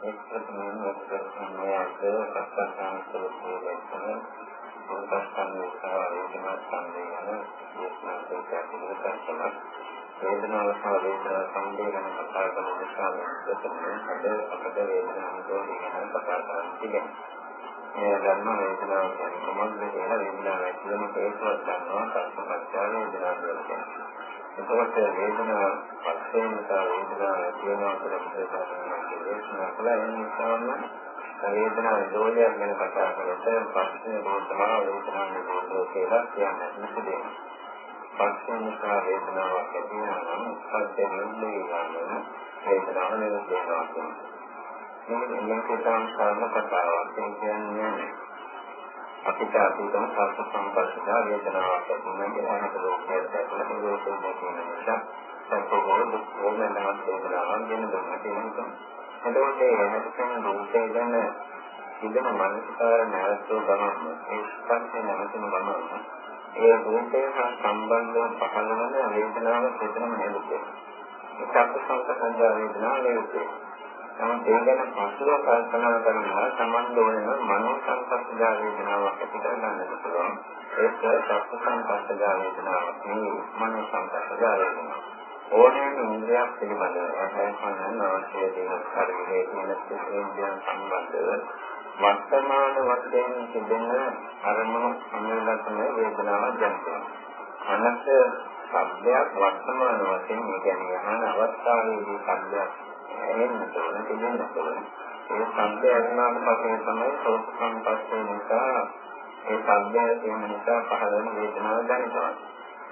එක්කම මෙතනට සත්‍යසංස්කෘතියේ උපස්තන්නේ සාරේකම සම්දේයන දේශනා වේදනාව සහ වේදනා සම්බන්ධන කතා කරන නිසා මෙතන අපට වේදනාව ගැන කතා කරන්න තිබෙනවා. මේ ධර්ම වේදනාව කියන්නේ කොහොමද කියලා වේදනාව ඇතුළම හේතුවක් ගන්නවා සම්පස්චාර වේදනාව කියන්නේ. එතකොට වේදනාව පස්සේ නිසා වේදනාව කියනවා කියලා අපිට දේශනා කළා ඒ නිසාම වේදනාව නිරෝධයක් ගැන කතා කරද්දී පස්සේ වේදනාව වේදනාව නිරෝධය කියලා කියන්නේ මොකද? පස්සේ නිසා වේදනාවක් ඇති වෙනවා නම් පස්සේ නිරෝධය ගන්න වේදනාව නිරෝධ වෙනවා කියන්නේ. මේක මේක තරම් සරල කතාවක්. ඒ කියන්නේ අපිට අතීතම සත්‍ය සම්පස්සදා වේදනාවක් තිබුණා කියලා අහකට ලෝකයට දැකලා මේ ලෝකෙ තියෙන නිසා සත්‍යවල දුක්ඛෝමනවත් වේදනාවක් ගැන දුන්නා කියන එක. එතකොට මේ හැදෙන රූපේ ගැන ඉඳන මනසකාර නැවතුන ගමන් ඒ ස්පර්ශය නැවතුන ගමන් ඒ රූපේ හා සම්බන්ධව පහළ වන වේදනාව දෙතනම නෙවෙයි. ඒ සත්‍ය සංකල්ප වේදනාව නෙවෙයි. නමුත් ඒ ගැන පසුව කල්පනා කරනවා සම්බන්ධ වෙන මනෝ සංපස්සදා වේදනාවක් ඇති කරගන්නට පුළුවන්. ඒක සත්‍ය සංපස්සදා වේදනාවක් නෙවෙයි මනෝ සංපස්සදා වේදනාවක්. ඕනෑම ඉන්ද්‍රියක් පිළිබඳව අධ්‍යයනය අවශ්‍ය දේ ශරීරයේ තියෙන ඉන්ද්‍රියන් සම්බන්ධව වර්තමාන වශයෙන් තිබෙන අරමුණු සම්මේලන වේදනාවක් දැනෙනවා. අනත් සබ්දයක් වර්තමාන වශයෙන් කියන්නේ යහන අවස්ථාවේදී සබ්දයක් එන්න ඕන දෙන්න ඕන. ඒ සම්පේ අරණාට පස්සේ තමයි සෝත සංපස්සේ නිසා ඒ සම්පේ තියෙන නිසා පහළ වෙන වේදනාව දැනෙනවා.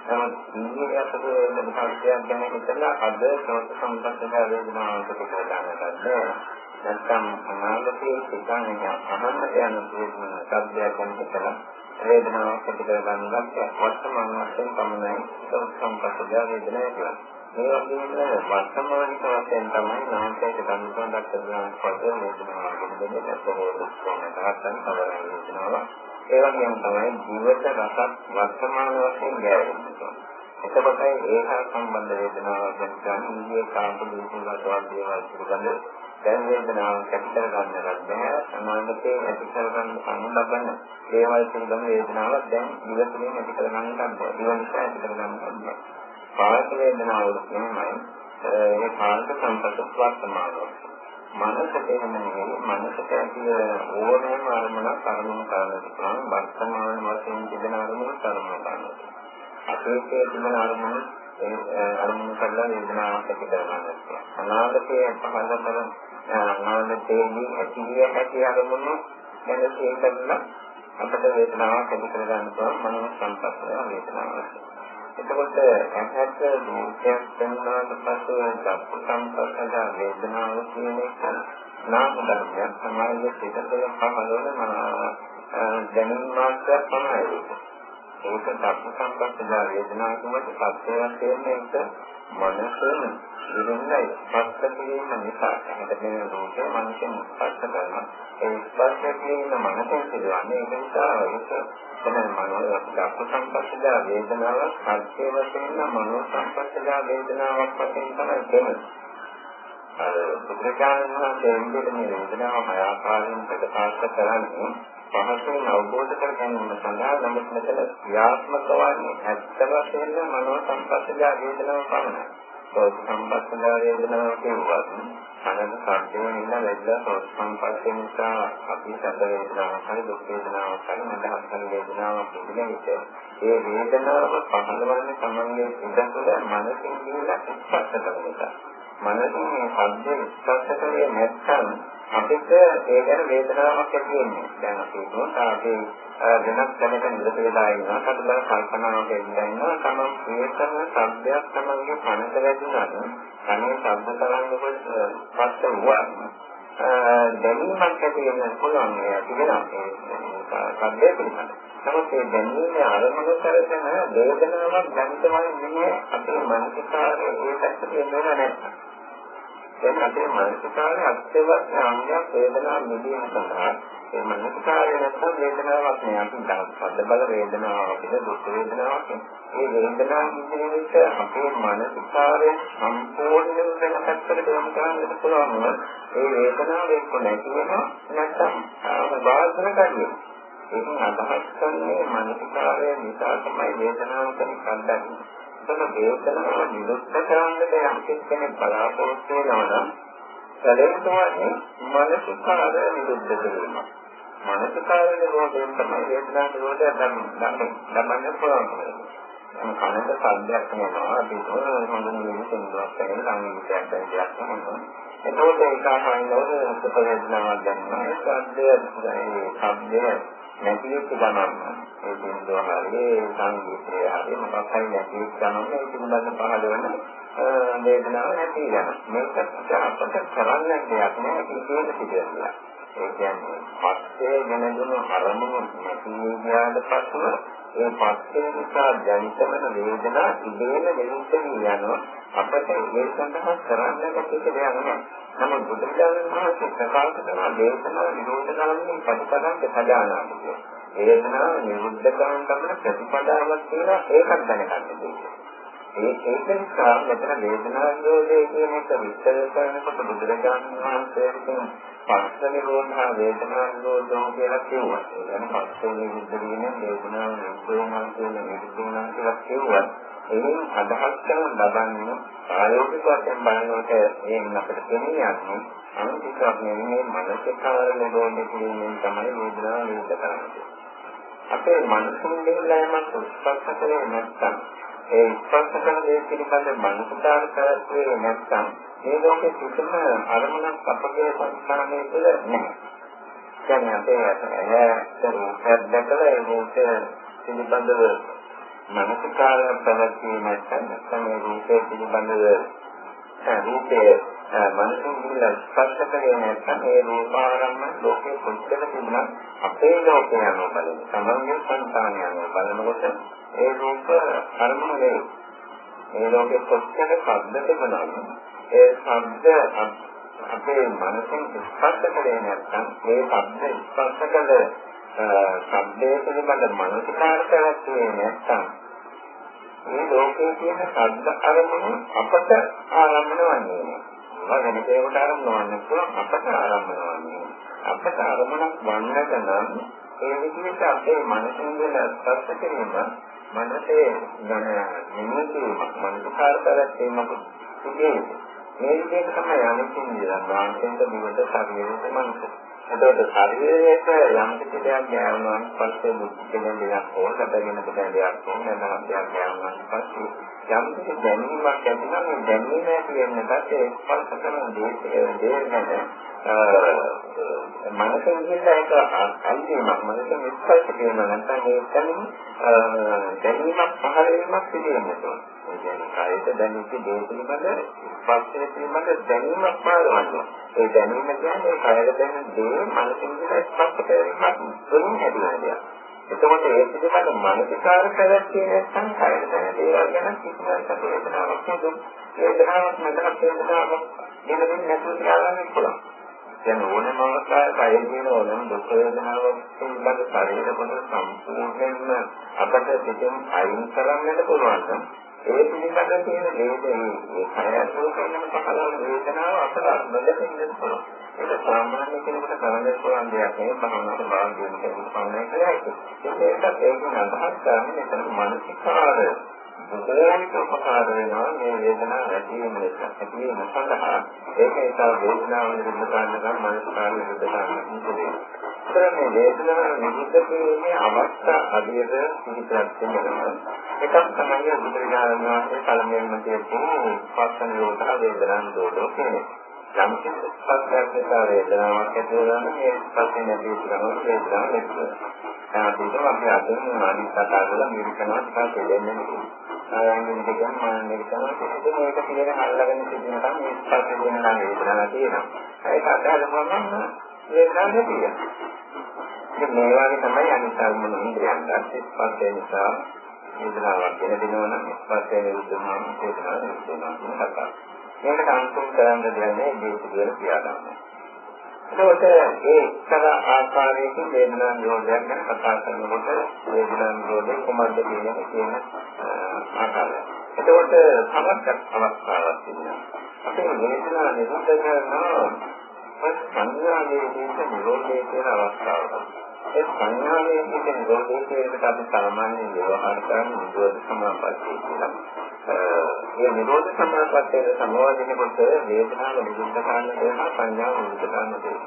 නමුත් ඉන්නේ අපේ වෙන සංකේතයක් ගැන හිතලා අද සෝත සංපස්සේ වේදනාව පිටට ගන්නටද නැත්නම් අනාගතයේ සිතන්නේ අහන්න යන සබ්දයක් ගැන හිතලා වේදනාවක් පිටට ගන්නවත් වර්තමාන වශයෙන් පමණයි සෝත සංපස්සේ වේදනාව කියන්නේ. ඒ වගේම වර්තමානික වශයෙන් තමයි නාමකයක ධර්මයක් කරනවා පස්සේ වේදනාව ගැන දෙන්නත් කොහොමද තවරයි වේදනාව. ඒ වගේම තමයි ජීවිත රසක් වර්තමාන වශයෙන් ගැලවෙනවා. එතකොට ඒහා සම්බන්ධ වේදනාවක් ගැන ඉන්නේ කාම දුකකට වගේ පිළිබඳ දැන් වේදනාව කැපිටල් ගන්නවත් බෑ සමානකේ ඇති කරගන්න සම්බන්ධන දේවල් පිළිබඳ වේදනාවක් දැන් ඉවසලින් ඇති කරගන්න බෑ. ඒ නිසා ඇති කරගන්න බෑ. කායික වේදනාවල තමයි ඒ කායික සංපත වර්තමානව. මනසට එහෙම නෙවෙයි මනසට ඇති ඕනෑම අරමුණක් අරමුණු කරන්නට පුළුවන් වර්තමාන වශයෙන් තිබෙන අරමුණු අරමුණු කරන්නට. අතීතයේ තිබෙන අරමුණු ඒ අරමුණු කරලා වේදනාවක් ඇති කරගන්නට. අනාගතයේ පහළ කරන අනාගතයේදී ඇතිවිය හැකි අරමුණු ගැන සිතලා අපිට වේදනාවක් ඇති කරගන්න පුළුවන් මනෝ සංපස්සය වේදනාවක්. එතකොට ඇහැට රූපයක් දැනුනාට පස්සේ චක්කු සංපස්සද වේදනාව කියන එක නාම ධර්මයක් තමයි සිත තුළ පහළ වෙන දැනුම් මාත්‍රයක් තමයි. ඒක චක්කු සංපස්සද වේදනාව කියන්නේ සත්‍ය වශයෙන් ඒක මනසම ඉරෙන්නයි ස්පර්ශ කිරීම නිසා. අපිට මේ රූපය මනසෙන් ස්පර්ශ කරනවා. ඒ ස්පර්ශ කිරීම මනසෙන් සිදුවන්නේ ඒක නිසා ඒක තමයි මනෝ දක්ව සංපස්සදා වේදනාවක් සත්‍ය වශයෙන් මනෝ සංපස්සදා වේදනාවක් වශයෙන් තමයි දෙන්නේ. අර බුද්ධජානක වහන්සේ මේ වේදනාව මය ආකාරයෙන් ප්‍රකාශ කරන්නේ පහසුවෙන් අවබෝධ කර ගැනීම සඳහා නමුත් මෙතන ක්‍රියාත්මක වන්නේ ඇත්ත වශයෙන්ම මනෝ සංපස්සදා වේදනාව පමණයි. සෝත සංපස්සදා වේදනාව කියුවත් අනන්ත සත්‍යයෙන් ඉන්න වැදලා සෝත සංපස්සේ නිසා අපි සැප වේදනාවක් හරි දුක් වේදනාවක් හරි මඳහත් හරි වේදනාවක් තිබෙන විට ඒ වේදනාව පහළවන්නේ තමන්ගේ ඉඳන් තුළ මනසින් කියලා ස්පර්ශ කරන එක. මනසින් මේ ශබ්ද ස්පර්ශ කරේ නැත්නම් අපිට ඒ ගැන වේදනාවක් ඇති වෙන්නේ. දැන් අපි හිතනවා අපි වෙනත් දැනක නිරත වෙලා ඉන්නවා. කටබල කල්පනාවක් ඇවිදිනවා. තමයි මේකම සබ්දයක් තමයි කනට වැදුනම කනේ සබ්ද තරංගවල පස්ස වුණා. දැනීමක් ඇති වෙන පුළුවන් ඒ තිබෙනවා. සබ්දේ පිළිබඳ. නමුත් ඒ දැනීමේ අරමුණ කරගෙන වේදනාවක් දැනෙනවා නෙමෙයි අපේ මනසකාරයේ ඒ පැත්තට එන්නේ නැහැ. දැන් අපේ මානසිකාරයේ අත්‍යවශ්‍ය අංගයක් වේදනාව නිදීම සඳහා. ඒ මනසකාරය නැත්නම් වේදනාවක් නෑ. අපි සද්ද බල වේදනාවක් කියලා දුක් වේදනාවක් ඒ වේදනාව කියන විට අපේ මනසකාරය සම්පූර්ණයෙන් වෙන පැත්තකට යොමු කරන්නට පුළුවන් ඒ වේදනාව එක්ක නැති වෙනවා නැත්නම් බාහිර කඩිය ඒකෙන් අදහස් කරන්නේ මනසකාරය නිසා තමයි වේදනාව කෙනෙක් අත්දකින්නේ ඒක වේදනාව නිරුද්ධ කරන්නට යම් කෙනෙක් බලාපොරොත්තු වෙනවා නම් සැලෙන්නේ මනසකාරය නිරුද්ධ කිරීම මානසිකාර නිරෝධයෙන් තමයි වේදනා නිරෝධය දමන්න පුළුවන්. කනට සද්දයක් වෙනවා අපි හොඳ නිවිසෙන් දුක් වෙන සංගීතයක් දෙයක් තමයි. එතකොට ඒක අහනකොට සුඛ වේදනාවක් දැනෙනවා. ඒ සද්දය ඒ සද්දය නැති වෙච්ච ගමන් ඒ බින්දුව හරිය සංගීතය හරිය මොකක් හරි නැති වෙච්ච ගමන් ඒ පිළිබඳ පහළ වෙන වේදනාව නැති වෙනවා. මේක අපට කරන්න දෙයක් නෑ ඒක කියන පිළිවෙල. ඒ කියන්නේ පස්සේ ගෙනදුණු අරමුණු නැති ගියාට පස්සෙ ඒ පස්සේ නිසා ජනිත වෙන වේදනා ඉබේම නිරුද්ධ යනවා අපට ඒ සඳහා කරන්න කිසි දෙයක් නැහැ. නමුත් බුදුරජාණන් වහන්සේ ප්‍රකාශ කරන දේශනා නිරෝධ කරන්නේ ප්‍රතිපදාන්ත සදානාදී. වේදනා නිරුද්ධ කරන තමයි ප්‍රතිපදාවක් කියලා ඒකත් දැනගන්න ඕනේ. ඒ ඒක නිසා මෙතන වේදනා නිරෝධය කියන එක විස්තර කරනකොට බුදුරජාණන් වහන්සේ විසින් පස්ස නිරෝධා වේදනා නිරෝධෝ කියලා කිව්වා. ඒ කියන්නේ පස්සේ නිරුද්ධ වීම වේදනාව නිරෝධනා කියන නිරුද්ධනා කියලා කිව්වා. එයින් අදහස් කරන ලබන්නේ ආයෝගික වශයෙන් බලනකොට එයින් අපිට තේරෙන්නේ අනිත්‍යයක් නෙමෙයි මනසකාර නිරෝධ කිරීමෙන් තමයි වේදනාව නිරුද්ධ කරන්නේ. අපේ මනසින් දෙලෑමක් උත්පත්ති කරේ නැත්නම් ඒ ස්පර්ශ කරන දේ පිළිබඳ මනසකාර කරන්නේ නැත්නම් මේ ලෝකේ කිසිම අරමුණක් අපගේ සංස්කාරයේ තුළ නැහැ. කියන්නේ අපේ ඇහැට රූපයක් දැකලා ඒ රූපය පිළිබඳව මනසකාර පැවැත්වීම නැත්නම් මේ රූපය පිළිබඳව රූපයේ මනසින් දිලා ස්පර්ශ කරේ නැත්නම් ඒ රූපාරම්ම ලෝකේ කොච්චර තිබුණා අපේ ලෝකේ යනවා බලන්න. සමන්ගේ සංස්කාරය යනවා බලනකොට ඒ රූප අරමුණ නෙවෙයි. ඒ ලෝකේ කොච්චර ශබ්ද තිබුණාද ඒ ශබ්ද අපේ මනසෙන් ස්පර්ශ කරේ නැත්නම් ඒ ශබ්ද ස්පර්ශ කළ ශබ්දයේ පිළිබඳ මනසකාර කරන්නේ නැත්නම් මේ ලෝකයේ තියෙන ශබ්ද අරමුණු අපට ආරම්භන වන්නේ නෑ. වෙන කෙනෙකුට ආරම්භන වන්න පුළුවන් අපට ආරම්භන වන්නේ. අපට ආරම්භනක් වන්නට නම් ඒ විදිහට අපේ මනසෙන් වෙන ස්පර්ශ කිරීම මනසේ නිමීමක් මනසකාර කරගැනීමක් සිදුවේ. මේ විදිහට තමයි අනිත්‍යම වාන්තෙන්ද දිවට ශරීරයට මනස. එතකොට ශරීරයට යම් කිසි දෙයක් ගෑවුනොත් පස්සේ මුක්තියෙන් දෙයක් හෝ සැපගෙන දෙයක් හෝ නැත්නම් දෙයක් ගෑවුනොත් පස්සේ යම් කිසි දැනීමක් ඇතිවෙනවා මේ දැනීම ඇති වෙන පස්සේ ස්පර්ශ කරන දේ දේ ගැන මනසෙන් කියන එක අන්තිමක් මනසෙන් ස්පර්ශ කරන නැත්නම් ඒ දැනීම දැනීමක් පහළ වීමක් සිදු වෙනවා. ඒ කියන්නේ කායයට දැනෙච්ච දේ පිළිබඳ ස්පර්ශය පිළිබඳ දැනීමක් පාරවන්න. ඒ දැනීම කියන්නේ කායයට දැනෙන දේ මනසින් කියලා ස්පර්ශ කිරීමක් වලින් හැදෙන දෙයක්. එතකොට ඒ පිළිබඳ මානසිකාර පැවැත්මේ නැත්නම් කායයට දැනෙන දේවල් ගැන කිසිම සැකේතනාවක් නෑ. වේදනාවක් නැත්නම් වේදනාවක් දෙන්නේ නැතුව තියාගන්න පුළුවන්. දැන් ඕනම අවස්ථාවක අය කියන ඕනම දුක් වේදනාවක් පිළිබඳ ශරීර කොට සම්පූර්ණයෙන්ම අපට පිටින් අයින් කරන්නට පුළුවන් නම් ඒ පිළිබඳ තියෙන වේදනේ ඒ කය ඇතුළේ කරන පහළ වේදනාව අපට නොදැකෙන්න පුළුවන්. ඒක සාමාන්‍ය කෙනෙකුට කරන්න පුළුවන් දෙයක් නෙවෙයි භවනාට භාග්‍යයෙන් කියන පමණයි කරන්නේ. ඒකත් ඒකෙන් අදහස් කරන්නේ එතන මානසිකාරය බොහෝමික උපකාර වෙනවා මේ වේදනාව ඇති වෙන නිසා ඇති වෙන සඳහා ඒක නිසා වේදනාව නිරුද්ධ කරන්න නම් මනසකාර නිරුද්ධ කරන්න ඕනේ. මේ වේදනාව නිරුද්ධ කිරීමේ අවස්ථා අධියද පිළිපැත් වෙනවා. එකක් තමයි බුදුරජාණන් වහන්සේ පළමුවෙන්ම කියපු පස්ස නිරෝධ වේදනා නිරෝධෝ කියන්නේ. යම් කිසි ස්පර්ශයක් නිසා වේදනාවක් ඇති වෙනවා මේ ස්පර්ශය නැති වෙනවා වේදනාවක් නැති වෙනවා. ආපිට අපි අදින් අනිත් කතා කරලා නිරූපණය ටිකක් දෙන්නේ නෙවෙයි. ආයතන දෙකම මාන්නේ තමයි මේක පිළිගෙන අල්ලගෙන සිටිනකම් මේ ස්පර්ශ වෙන නම් වේදනාවක් තියෙනවා. ඒක අදහලම නම් වේදනාවක් නැතිය. ඉතින් මේ වගේ තමයි අනිත් අරමුණ ඉන්ද්‍රියයන් ගන්න ස්පර්ශය නිසා වේදනාවක් වෙන දිනවන ස්පර්ශය නිරුද්ධවම වේදනාවක් නිරුද්ධ වෙනවා කියන කතාව. මේකට අන්තිම කරන්න දෙන්නේ මේ පිළිවෙල කියලා ගන්නවා. එතකොට ඒ තර ආකාරයකින් වේදනා නිරෝධයක් ගැන කතා කරනකොට වේදනා නිරෝධය කොහොමද කියන්නේ කියන ආකාරය. එතකොට සමස්ත අවස්ථාවක් තියෙනවා. අපේ වේදනා නිරෝධ කරනවා සංඥාවේ තියෙන නිරෝධය කියන අවස්ථාවක්. ඒ සංඥාවේ තියෙන නිරෝධය කියනකට අපි සාමාන්‍යයෙන් ව්‍යවහාර කරන නිරෝධ සමාපත්තිය කියලා. ඒ නිරෝධ සමාපත්තියේ සමවදිනකොට වේදනාව නිරුද්ධ කරන්න දෙන සංඥාව නිරුද්ධ කරන්න දෙන.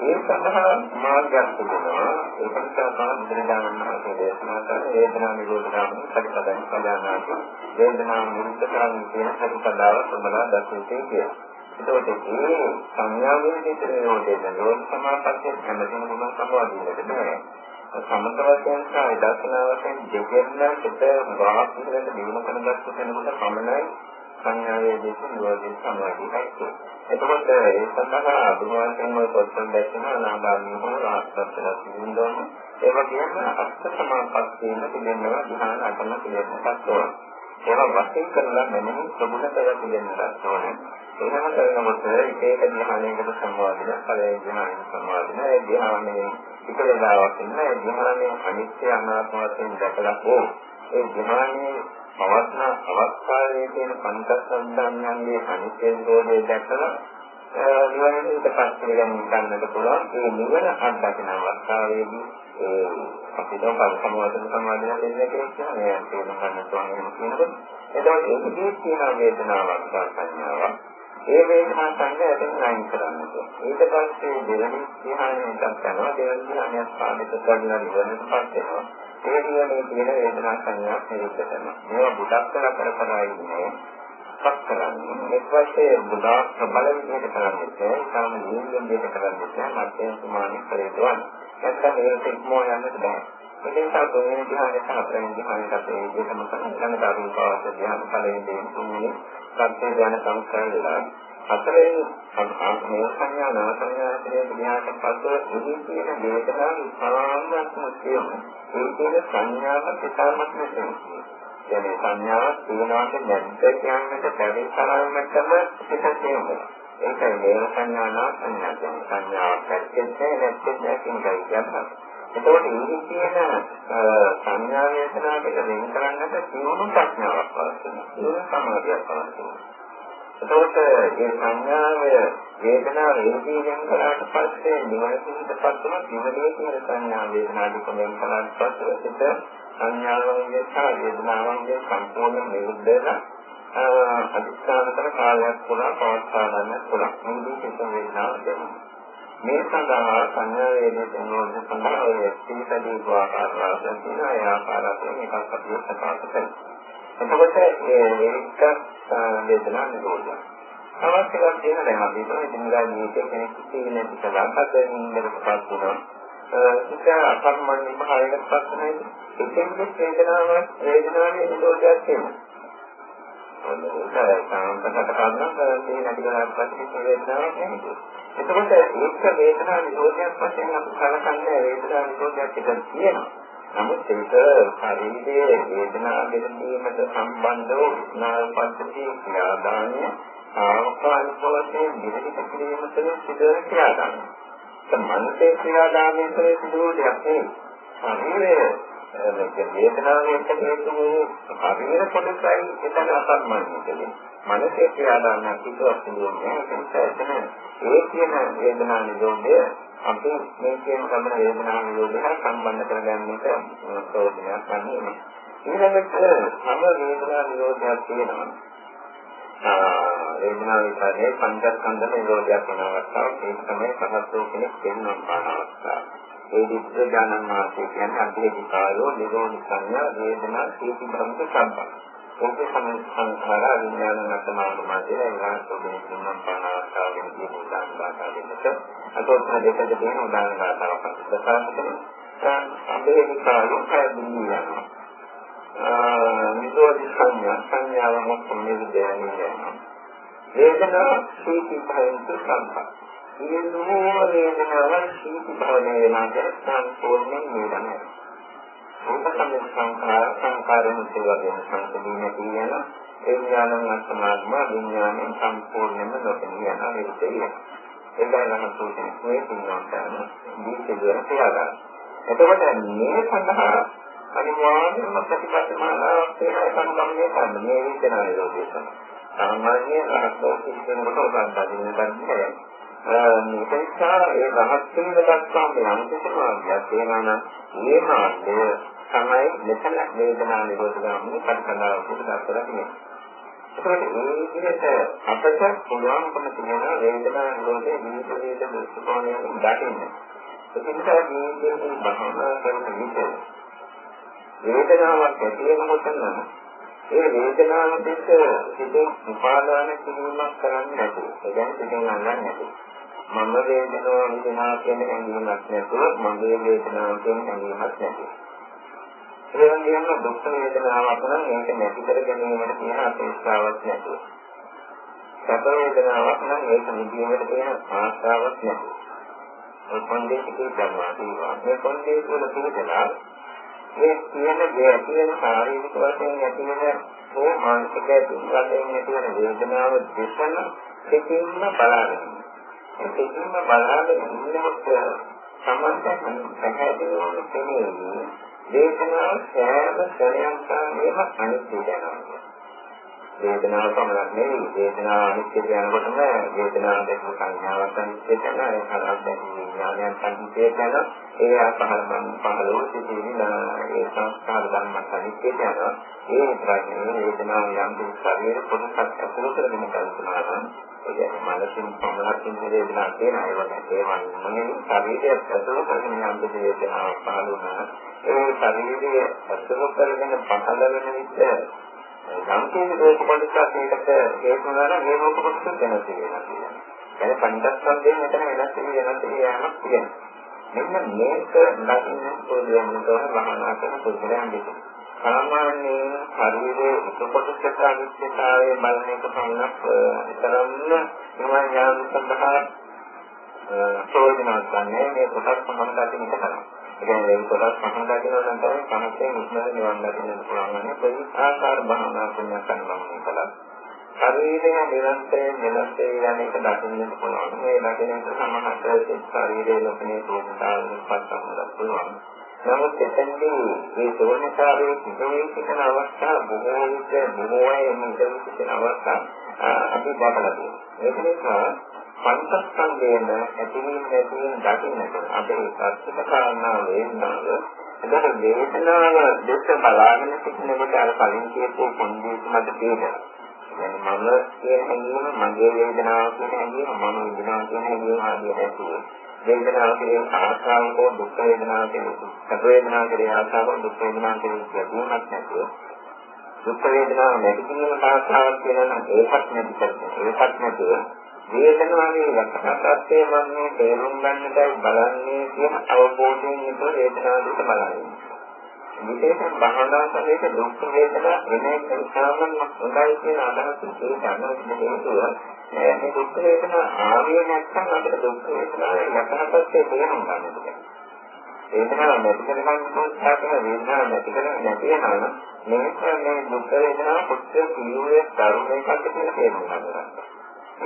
ඒ සඳහා මාර්ගයක් තිබෙනවා. ඒක නිසා තමයි බුදුරජාණන් වහන්සේ දේශනා කරන වේදනා නිරෝධ කරන සත්‍යපදන් සදානාති. වේදනාව නිරුද්ධ කරන්න කියන සත්‍යපදාව සම්බලා දක්වන්නේ කියලා. ඒකෝට මේ සංඥාවේ විතර නිරෝධය නිරෝධ සමාපත්තිය හැමදෙම මොන සමවදින්නද බෑ. සමත වශයෙන් සහ විදර්ශනා වශයෙන් දෙකෙන්ම පිට වාහක් විතරට දිනු කරගත්ත කෙනෙකුට පමණයි සංඥාවේ දේශ නිරෝධය සමාධියයි. එතකොට ඒ සඳහා අභිමානයෙන් ඔය පොත්වල දැක්වෙන අනාගාමී හෝ රාස්තත්වලා සිඳුන් ඒ වගේම අස්ත සමාපත්තියන පිළිගන්නවා ධ්‍යාන අටම පිළිගන්නත් ඕන. ඒවා වශයෙන් කරලා මෙන්න ප්‍රමුඛ කරලා පිළිගන්නත් ඕනේ. එහෙම කරනකොට එක එක ධ්‍යානයකට සම්බන්ධ ඵලයේ ධ්‍යානයකට සම්බන්ධ ඒ ධ්‍යානයේ එක වෙලාවක් ඉන්න ඒ ධ්‍යානයේ අනිත්‍ය අනාත්ම වශයෙන් දැකලා හෝ ඒ ධ්‍යානයේ පවත්න අවස්ථාවේ තියෙන පංචස්කන්ධයන්ගේ අනිත්‍ය නිරෝධය දැකලා නිවනට පස්සේ ගන්නට පුළුවන් ඒ නිවන අත්දකින අවස්ථාවේදී ඒ අපිට පරිසමවදන සමාධිය දෙන්නේ කියලා මේ තේරුම් ගන්න පුළුවන් වෙනකොට එතකොට ඒකදී තියෙන වේදනාවක් සංඥාවක් ඒ වේදනා සංඥාවෙන් අයින් කරන්නට. ඊට පස්සේ දෙවෙනි ධ්‍යානයට යනවා දෙවෙනි ධ්‍යානය සාධිත කරලා නිවනට පත් වෙනවා. ඒ නිවනේ තියෙන වේදනා සංඥා නිරුද්ධ කරනවා. මේවා බුදක් කර කර කර ඉන්නේ. පත් කරන්නේ. එක් වශයෙන් බුදා ප්‍රබල විදිහට කරන්නේ. සාම නියම විදිහට කරන්නේ. මධ්‍යම සමාන පරිදවන්. නැත්නම් ඒක ඉක්මෝ යන්නට බෑ. ඒ නිසා තුන්වෙනි ධ්‍යානය සහ හතරවෙනි ධ්‍යානයට අපේ විදිහටම කරන ළඟ දරුවෝ පවස් ධ්‍යාන පළවෙනි තුන්වෙනි සත්‍ය ඥාන සංස්කාර වෙලා හතරෙන් මේ සංඥා නාම සංඥා කියන විද්‍යාවට පස්සේ ඉහි කියන වේදනාව සාමාන්‍යත්ම තියෙනවා. ඒ කියන සංඥාව පිටාමත් නෙවෙයි. කියන්නේ සංඥාව තියෙනවාට නැද්ද කියන්නට බැරි තරමටම පිටතේනවා. ඒකයි මේ සංඥා නාම සංඥා කියන සංඥාවක් ඇත්තේ නැත්නම් කියන එකයි කියන්නේ. එතකොට ඉහි කියන සංඥා වේදනාවකට වෙන් කරන්නට සියුණු ප්‍රඥාවක් අවශ්‍යයි. සියුණු සමාධියක් අවශ්‍යයි. එතකොට මේ සංඥාව වේදනාව එළියෙන් වෙන් කළාට පස්සේ නිවනට පස්සම නිවනේ කියන සංඥා වේදනාදික වෙන් කළාට පස්සේ සිත සංඥාවන්ගේ සහ වේදනාවන්ගේ සම්පූර්ණ නිරුද්ධ වෙලා අධිෂ්ඨාන කර කාලයක් පුරා පවත්වා ගන්න පුළුවන්. මේ විදිහට වේදනාව දැනෙනවා. මේ සඳහා සංඥා වේදේ දෙනෝද සඳහා ඔය සීතදී ආකාරයෙන් තියෙන ඒ ආකාරයෙන් එකක් අපි ප්‍රකාශ කරනවා. එතකොට ඒ මේක වේදනා නිරෝධය. අවශ්‍ය කරලා තියෙන දැන් අපි හිතන ඉතින්ලා ජීවිතේ කෙනෙක් තියෙන පිටලකට ඉන්නකපත් වෙනවා. ඒක අකර්මණ්‍ය මහයකටපත් නැහැ. ඒකෙන් වේදනාව වේදනාවේ නිරෝධයක් තියෙනවා. ඒක සාමාන්‍යකට කරනවා ඒ නැති කරාට පස්සේ වේදනාවක් නෙමෙයි. එතකොට ඒක වේදනා නිරෝධයක් වශයෙන් අපි කලකන්නේ වේදනා නිරෝධයක් කියලා කියනවා. නමුත් ඒක ශරීරයේ වේදනා දෙන්නීමට සම්බන්ධව ස්නායු පද්ධතිය ක්‍රියාදානය ආකාරික වශයෙන් විවිධ කිරීම තුළ සිදුවන ක්‍රියාදානය. ඒ මනසේ ක්‍රියාදානය තුළ සිදුවන දෙයක් නෙවෙයි. ශරීරයේ වේදනාවෙන් හේතු වූ ශරීර කොටසයි එතන අසම්මානයි මනසේ ක්‍රියාදානයක් පිටුවක් සිදුවන්නේ ඒ නිසා එතන ඒ කියන වේදනා නිරෝධය අපි මේ කියන සම්බන්ධ වේදනා නිරෝධය සම්බන්ධ කරගන්නට ප්‍රයෝජනයක් ගන්නෙ. ඊළඟට සම වේදනා නිරෝධයක් තියෙනවා. වේදනා විපාකයේ පංචස්කන්ධ නිරෝධයක් වෙන අවස්ථාවක් ඒක තමයි සහස්‍රෝ කෙනෙක් වෙනම පාන අවස්ථාව. ඒ විස්තර ඥානන් වාසේ කියන්නේ අධිකාරෝ නිරෝධ සංඥා වේදනා සීති බ්‍රහ්ම සම්පන්න. ඕක සංඛාර විඥාන නැතමාන මාතේ ඒවා සෝදේ තුනම් පාන අවස්ථාවෙන් කියන උදාහරණ දාකාරයකට අතොත් දෙකද තියෙන උදාහරණ දාතාවක් ප්‍රකාශ කරනවා. අධිකාරෝ කයදිනවා. නිරෝධ සංඥා සංඥාව මොකක්ද නිරුද්ධයන්නේ. වේදනා සීති බ්‍රහ්ම සම්පන්න. සියලුම වේදනාවන් සීති භවණය වෙනවා සම්පූර්ණයෙන් නේදන්නේ. උපසම්ම සංඛාර සංඛාරයෙන් සේවයෙන් සංකදීන කියන ඒ ඥානං අසමාත්ම විඥානයෙන් සම්පූර්ණයෙන්ම නොපෙනිය යන විදිහය. ඒකයි නම් සූචන මේ පින්වන්තන දීපේ කියලා එතකොට මේ සඳහා අනිවාර්යයෙන්ම ප්‍රතිපත්තමානාවක් තියෙනවා සම්බන්ධය ගන්න මේ වේදනා නිරෝධය තමයි. සාමාන්‍ය රහතෝ කිසිමකට උදාහරණ දෙන්න බෑ. මේක නිසා ඒ රහත් වෙන දක්වා යම් කිසි මාර්ගයක් තියෙනවා නම් මේ මාර්ගය තමයි මෙතන වේදනා නිරෝධ ගාමී පරිකල්පනාවට දක්වලා තියෙන්නේ. ඒකත් මේ විදිහට අපට පුළුවන්කම තියෙන වේදනා නිරෝධයේ නිමිති වේද දෘෂ්ටිකෝණයෙන් දකින්න. ඒක නිසා ජීවිතේ භවනා කරන විට වේදනාවක් ඇති වෙනකොට නම් ඒ වේදනාව දෙක සිතේ උපාදාන කිරීමක් කරන්නේ නැතුව, ඒ කියන්නේ සිතෙන් අල්ලන්නේ නැතුව. මම වේදනාව විඳිනවා කියන හැඟීමක් නැතුව, මගේ වේදනාව කියන හැඟීමක් නැතුව. ඒ වගේම දුක් වේදනාවක් නම් ඒක නැති කර ගැනීමට තියෙන අපේක්ෂාවක් නැතුව. සැප වේදනාවක් නම් ඒක නිදීමට තියෙන ආශාවක් නැතුව. ඒ කොන්දේ පිටේ ගන්නවා කියනවා. මේ කොන්දේ වල පිටලා මේ කියන දේ කියන ශාරීරික වශයෙන් ඇති වෙන ඒ මානසික වශයෙන් ඇති වෙන වේදනාව දෙකම දෙකින්ම බලාගෙන. ඒ දෙකින්ම බලාගෙන ඉන්නකොට සම්මතයෙන් පැහැදිලිවම තේරෙන්නේ වේදනාව සෑම ක්ෂණයක් ගන්නේම අනිත්‍ය වෙනවා. වේදනාව පමණක් නෙවෙයි. වේදනාව අනිත්‍ය යනකොටම වේදනාව දෙක සංඥාවක් අනිත්‍ය කරනවා ඒ කරාට විඥානයන් අනිත්‍ය කරනවා ඒ පහළ පහළ සිටින ඒ සංස්කාර ධර්ම අනිත්‍ය කරනවා ඒ විතරයි වේදනාව යම් කිසි ශරීර පොඩක් අතුරු කරගෙන කල්පනා කරනවා ඒ කියන්නේ මනසින් පමණක් ඉන්න වේදනාවක් තියෙනවා ඒ වගේ ඒ වන්නේ ශරීරය අතුරු කරගෙන යම් කිසි වේදනාවක් පහළ වුණා ඒ ශරීරය අතුරු කරගෙන පහළ වෙන විට සංකේත රූප කොටසක් මේකට හේතුනවා නම් මේ රූප කොටස වෙනස් වෙනවා කියන්නේ. ඒ පංචස්කන්ධයෙන් මෙතන වෙනස් වෙන වෙනස් වෙන යාමක් තියෙනවා. මෙන්න මේක දකින්න පොදුවෙන් තෝර වහනා කරන පුදුරයන් දෙක. සාමාන්‍යයෙන් ශරීරයේ උපකොටසක අනිත්‍යතාවයේ බලන එක පමණක් විතරන්න නිවන් යාම සඳහා ප්‍රයෝජනවත් ගන්න මේ කොටස් පමණ දකින්න කරනවා. ඒ කියන්නේ මේ කොටස් පහන් දකිනවා නම් තමයි සමස්තයෙන් ඉක්මනට නිවන් දකින්න පුළුවන් වන්නේ කොයි ආකාර භාවනා ක්‍රමයක් අනුගමනය කළා. ශරීරය නිරන්තරයෙන් වෙනස් වෙන එක දකින්නට පුළුවන්. මේ දකින එක සමහරට ශරීරයේ ලොකුනේ තෝරනතාවකට පස්සම පුළුවන්. නමුත් එතෙන්දී මේ තෝරනතාවයේ සිදුවේ සිටින අවස්ථා බොහෝ විට බොහෝ අය මේ සිටින අවස්ථා අපි දැකලා තියෙනවා. ඒක නිසා පංචස්කන්ධයෙන් ඇතිවීම නැතිවීම දකින්නට අපේ සත්‍යක කාරණා වේදනාව එතන වේදනාව දෙක බලාගෙන සිටිනකොට අර කලින් කියපු කොන්දේසි මත තේරෙනවා. මම කියන හැඟීම මගේ වේදනාව කියන හැඟීම මම වේදනාව කියන හැඟීම ආදී ඇති වේදනාව කියන ආශාව හෝ දුක් වේදනාව කියන සැප වේදනාව කියන ආශාව හෝ දුක් වේදනාව කියන ගැටුමක් නැතුව දුක් වේදනාව නැති කියන ආශාවක් කියලා නම් ඒකක් නැති කරන්නේ ඒකක් නැතුව වේදනාවේ ලක්ෂණත්වය මම මේ තේරුම් ගන්නටයි බලන්නේ කියන අවබෝධයෙන් යුතුව වේදනාව දුක බලන්නේ විශේෂයෙන් භාවනා කරේක දුක් වේදනා එන එක ඉතාමත් හොඳයි කියන අදහස ඒ ගන්න හේතුව මේ දුක් වේදනා ආවේ නැත්නම් අපිට දුක් වේදනාවේ ලක්ෂණත්වය තේරුම් ගන්නට බැහැ. වේදනාව නැති කරගන්න උත්සාහ කරන වේදනාව නැති කරගන්න නැති වෙනවා මේක මේ දුක් වේදනාව කොච්චර කිව්වේ ධර්මයකට කියලා තේරුම් ගන්නවා.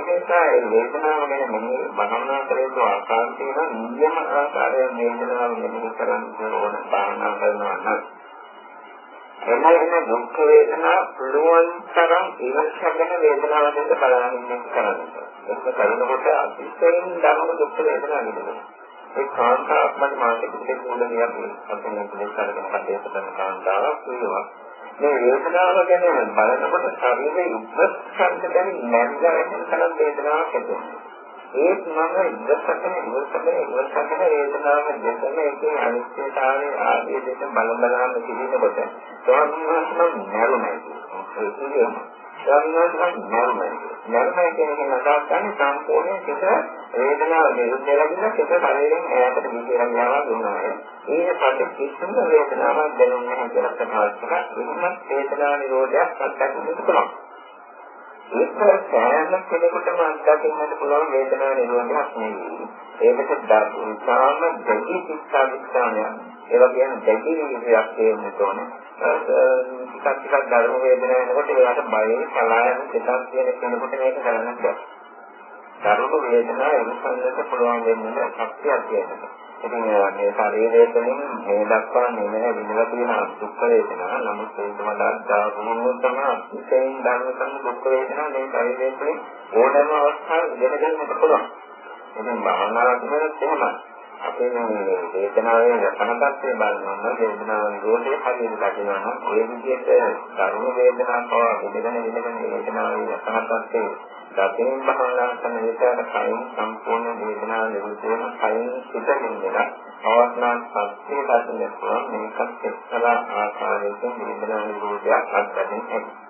නිසා ඒ වේදනාව ගැන මෙහි භවනා කරේතු ආකාර තියෙන නියම ආකාරයෙන් වේදනාව මෙහි කරන්න ඕන භාවනා කරනවා නම් එමෙන්න දුක් වේදනා පුළුවන් තරම් ඉවසගෙන වේදනාව දෙක බලන්න කරන්නේ. ඒක කරනකොට අතිශයින් ධර්ම දුක් වේදනා නෙමෙයි. ඒ කාන්තාවක් මත මානසික දෙයක් මුලින් අපි අපේ මුලින් කරගෙන කටයුතු කරන කාන්තාවක් කියනවා. මේ වේදනාව ගැන බලනකොට ශරීරයේ උපස්කන්ධ දැන් නැන්දා වෙන තරම් වේදනාවක් ඇතිවෙනවා. ඒත් මම ඉස්සරහට ඉස්සරහට ඉස්සරහට වේදනාව දෙකම එකේ අනිත්‍යතාවය ආදී දෙක බල බලාම කිරීමකොට ස්වාමීන් නැරුණයි. ඒ කියන්නේ ස්වාමීන් නැරුණයි. නැරුණයි කියන එක නදාස් ගන්න සම්පූර්ණ සිත වේදනාව නිරුද්ධ වෙලා සිත ශරීරයෙන් ඈතට ගිහින් යනවා දුන්නාය. ඒ පස්සේ කිසිම වේදනාවක් දැනුන්නේ නැහැ කියලා ප්‍රකාශ කරා. එහෙමත් වේදනා නිරෝධයක් අත්දැකීමක් පුළුවන්. ඒක සෑම කෙනෙකුටම අත්දකින්නට පුළුවන් වේදනා නිරෝධයක් නෙවෙයි. ඒකට ධර්මතාවම දෙවි චිත්තාවිස්ථානය. ඒ වගේම දෙවි විදියක් තේරෙන්න ඕන. ටිකක් ටිකක් ධර්ම වේදනා එනකොට ඒකට බයෙන් පලායන සිතක් කියන කෙනෙකුට මේක කරන්න බැහැ. දරුණු වේදනාව එවසන්නට පුළුවන් වෙන්නේ ශක්තියක් තියෙනවා. ඉතින් මේ ශරීරයේ තුලින් මේ දක්වා නෙමෙයි විඳලා තියෙන දුක් වේදනා නමුත් ඒක වඩා දරුණු තමයි අතිශයින් දරුණු දුක් වේදනා මේ ශරීරයේ තුලින් ඕනෑම අවස්ථාවක දැනගන්නට පුළුවන්. ඉතින් භාවනා කරනකොට එහෙමයි. අපේ මේ වේදනාවේ රසණපත්ේ බලනවා. වේදනාව නිරෝධය හරියට දකිනවා. නම් ඔය විදිහට දරුණු වේදනාවක් පවා විඳගෙන විඳගෙන වේදනාවේ රසණපත්ේ දකින භාවනා කරන විචාර කයින් සම්පූර්ණ වේදනාව නිරුද්ධ වෙන කයින් සිටින්න අවස්නාන් සත්‍ය දකින්න පුළුවන්. මේකත් එක්තරා ආකාරයකින් වේදනාව නිරෝධයක් අත්දැකීම ඇති.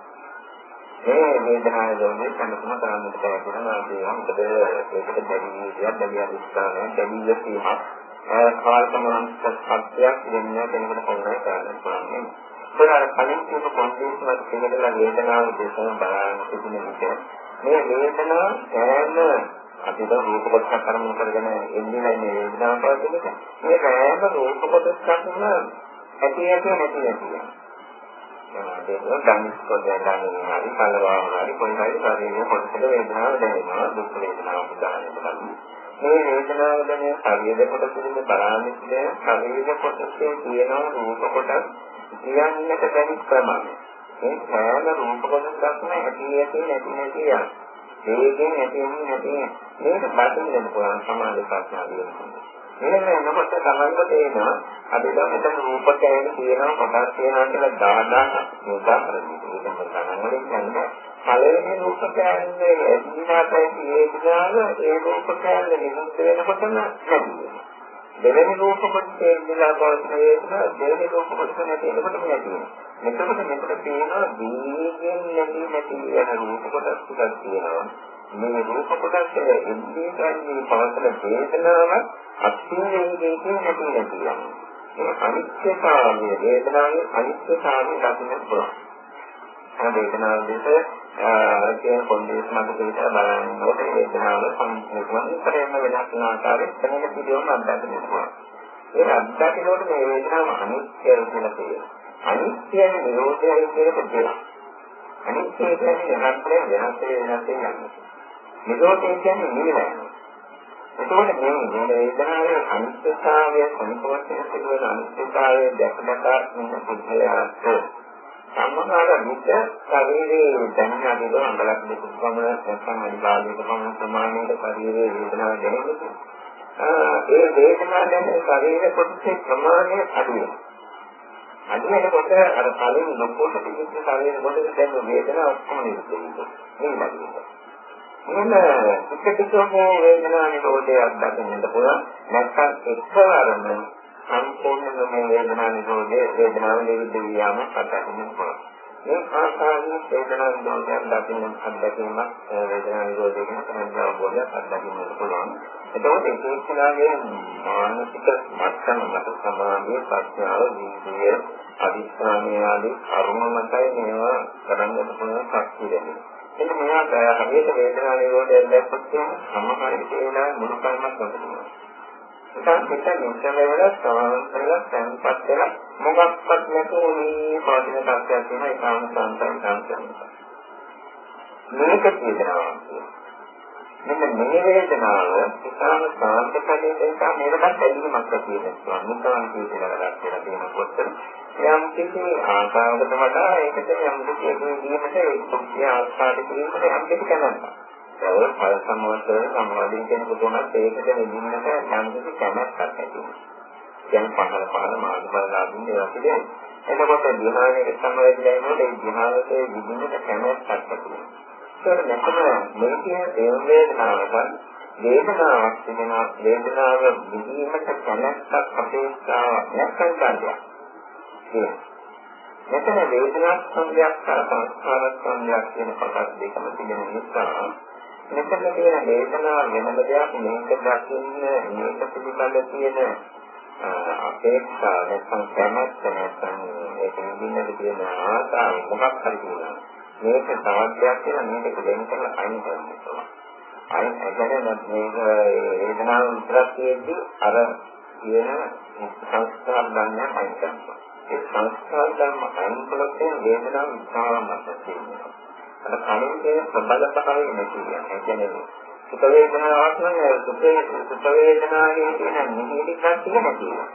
මේ වේදනාව දෙන්නේ සම්පූර්ණ කරන්නට බැහැ කියලා මම මොකද ඒකට බැරි විදියක් බැරි අදිස්ථානයක් බැරි යසීමක් කාලකමනක් සත්‍යයක් දෙන්න කෙනෙකුට කොහොමද කරන්න පුළුවන්. ඒකට කලින් කියපු කොන්දේසියක් පිළිබඳව වේදනාව දේශන බලන්න තිබුණ විදිහ මේ වේදනාව සෑම අපිට රූප කොටසක් කරමු කරගෙන එන්නේ නැහැ මේ වේදනාව පවතින එක. මේ සෑම රූප කොටසක්ම ඇති ඇති නැති නැති. ඒක ධනිස් කොටයෙන් දැනෙන හරි කලවාම හරි කොයි හරි ශරීරයේ කොටසක වේදනාව දැනෙනවා දුක් වේදනාව උදාහරණයක්. මේ වේදනාව දැනෙන ශරීර කොටසින් බලාමිස්සේ ශරීර කොටසේ තියෙන රූප කොටස් කියන්නට බැරි ප්‍රමාණය. මේ සෑම රූප කොටසක්ම ඇති ඇති නැති නැති යන. ඒකෙන් ඇති නැති මේක බාහිරින් පුළුවන් සමාධි ප්‍රඥා දියුණුව. මෙන්න එනකොට තමන්ට තේරෙනවා අපි දැන් මෙතන රූප කැලේ තියෙනවා කොටස් තියෙනවා කියලා දාදා උදාහරණයක් විදිහට ගන්න වලින් කියන්නේ පළවෙනි රූප කැලේ එදිනාට ඒ විදිහාල ඒ රූප කැලේ නිරුද්ධ වෙනකොටම නැති දෙවෙනි රූප කොටසේ ඉඳලා පවතින වේදනා දෙවෙනි රූප කොටස නැති වෙනකොටම නැති වෙනවා. මෙතකොට මෙතන තියෙනවා දීගෙන් නැති නැති වෙන රූප කොටස් ටිකක් තියෙනවා. මේ රූප කොටස් එන්නේ ගන්නේ පවතින වේදනාව අත්‍යවශ්‍යයෙන් නැති නැති යනවා. ඒ අනිත්‍යතාවය වේදනාවේ අනිත්‍යතාවය දකින්න පුළුවන්. මේ වේදනාව දෙක කියන කොන්දේස් මත පිටර බලනකොට වේදනාව සම්පූර්ණ කරේම වෙනස් වෙන ආකාරයෙන් දැනෙන පිළිවෙම අත්දැකීම පුළුවන්. ඒ අත්දැකීමෝට මේ වේදනාව අනිත්‍ය කියලා කියනවා. අනිත්‍ය නිරෝධය කියන දෙයක්. අනිත්‍ය කියන්නේ වෙනස් වෙන වෙනස් වෙන වෙනස් වෙන නිරෝධය කියන්නේ නිවිලා. එතකොට මේ වේදනාවේ අනිත්‍යතාවය සම්පූර්ණ සිදුවන අනිත්‍යතාවය දැක දැක ඉන්න පුද්ගලයාට සම්මහාර විට ශරීරයේ දැනෙන දේ අඟලක් දෙකක් පමණ නැත්නම් අනිවාර්යයෙන්ම පමණ ප්‍රමාණයට ශරීරයේ වේදනාව දැනෙනවා. ඒ වේදනාව දැනෙන ශරීර කොටසේ ප්‍රමාණය අඩු වෙනවා. අඩු වෙනකොට අර කලින් ලොකෝට තිබිච්ච ශරීර කොටසේ දැනෙන වේදනාව ඔක්කොම නිරුද්ධ වෙනවා. මේක ටිකටම වේදනාව නිරෝධය අත්දකින්නට පුළුවන්. නැත්නම් එක්වරම සම්පූර්ණ මේ වේදනා නිරෝධය වේදනාව නිරුද්ධ වියාම අත්දකින්න පුළුවන්. මේ ආකාරයෙන් වේදනා නිරෝධයක් දකින්න අත්දැකීමක් වේදනා නිරෝධය ගැන තමයි අවබෝධයක් අත්දකින්න පුළුවන්. එතකොට ඒ කේශනාවේ මානසික මට්ටම මත සමාධිය ප්‍රඥාව ජීවිතය අදිස්ථානීය ආදී කර්ම මතයි මේවා කරන්නට පුළුවන් ශක්තිය දෙන්නේ. එන්න මේවා හරියට වේදනා නිරෝධයක් දැක්කොත් සමහර විට මුළු කර්මයක් නොදෙනවා. නිකන් හිත නිසමවල සමාන්තරල සංපත් වෙලා මොකක්වත් නැතුව මේ පවතින තත්ත්වයක් තියෙන ඒකාම සංසාරී සංසාරී. මේක වේදනාවක්. මෙන්න මේ වේදනාව ඉතාම සාන්ත කඩේ නිසා මේකට ඇලීමක් ඇති වෙනවා. මුතවන් කියලා කරලා තියෙන කොට යම් කිසි ආකාරයකට වඩා ඒකට යම් කිසි දීමට ඒ සුඛය ආස්වාද කිරීමට යම් කිසි කැමැත්තක්. ඒක පල සම්වර්ධන සම්වාදයෙන් කෙනෙකුට උනත් ඒකට නිදින්නට යම් කිසි කැමැත්තක් ඇති වෙනවා. දැන් පහළ පහළ මාර්ගඵල ලාභින් ඒවා පිළිගන්න. එතකොට ධ්‍යානයේ සම්වර්ධනය වෙනකොට ඒ ධ්‍යානයේ විදින්නට කැමැත්තක් ඇති වෙනවා. ඒක නැත්නම් මේ කියන ඒ වේදනාවක. වේදනාවක් තිබෙනවා වේදනාව විදීමට කැමැත්තක් අපේක්ෂාවක් නැත්නම් කාර්යයක්. මෙතන වේදනා සංඥාවක් සහ සංස්කාර සංඥාවක් කියන කොටස් දෙකම තිබෙන නිසා මෙතන තියෙන වේදනාව වෙනම දෙයක් මේක දකින්න මේක පිළිබඳ තියෙන අපේක්ෂා නැත්නම් කැමැත්ත නැත්නම් ඒක නිදින්නට තියෙන ආසාව මොකක් හරි තියෙනවා. මේක තවත් දෙයක් කියලා මේක දෙන්න කරලා අයින් කරන්න අයින් එතන මේක වේදනාව විතරක් තියෙද්දි අර කියන සංස්කාර ධර්මයන් අයින් කරනවා ඒ සංස්කාර ධර්ම අයින් කළොත් වේදනාව විස්තරමත් තියෙනවා අර කලින් කියන ප්‍රබල පහළ නැති කියන්නේ. ඒ කියන්නේ සුඛ වේදනාවක් නම් සුඛේ සුඛ වේදනාවේ තියෙන නිහිරිකක් තියෙනවා.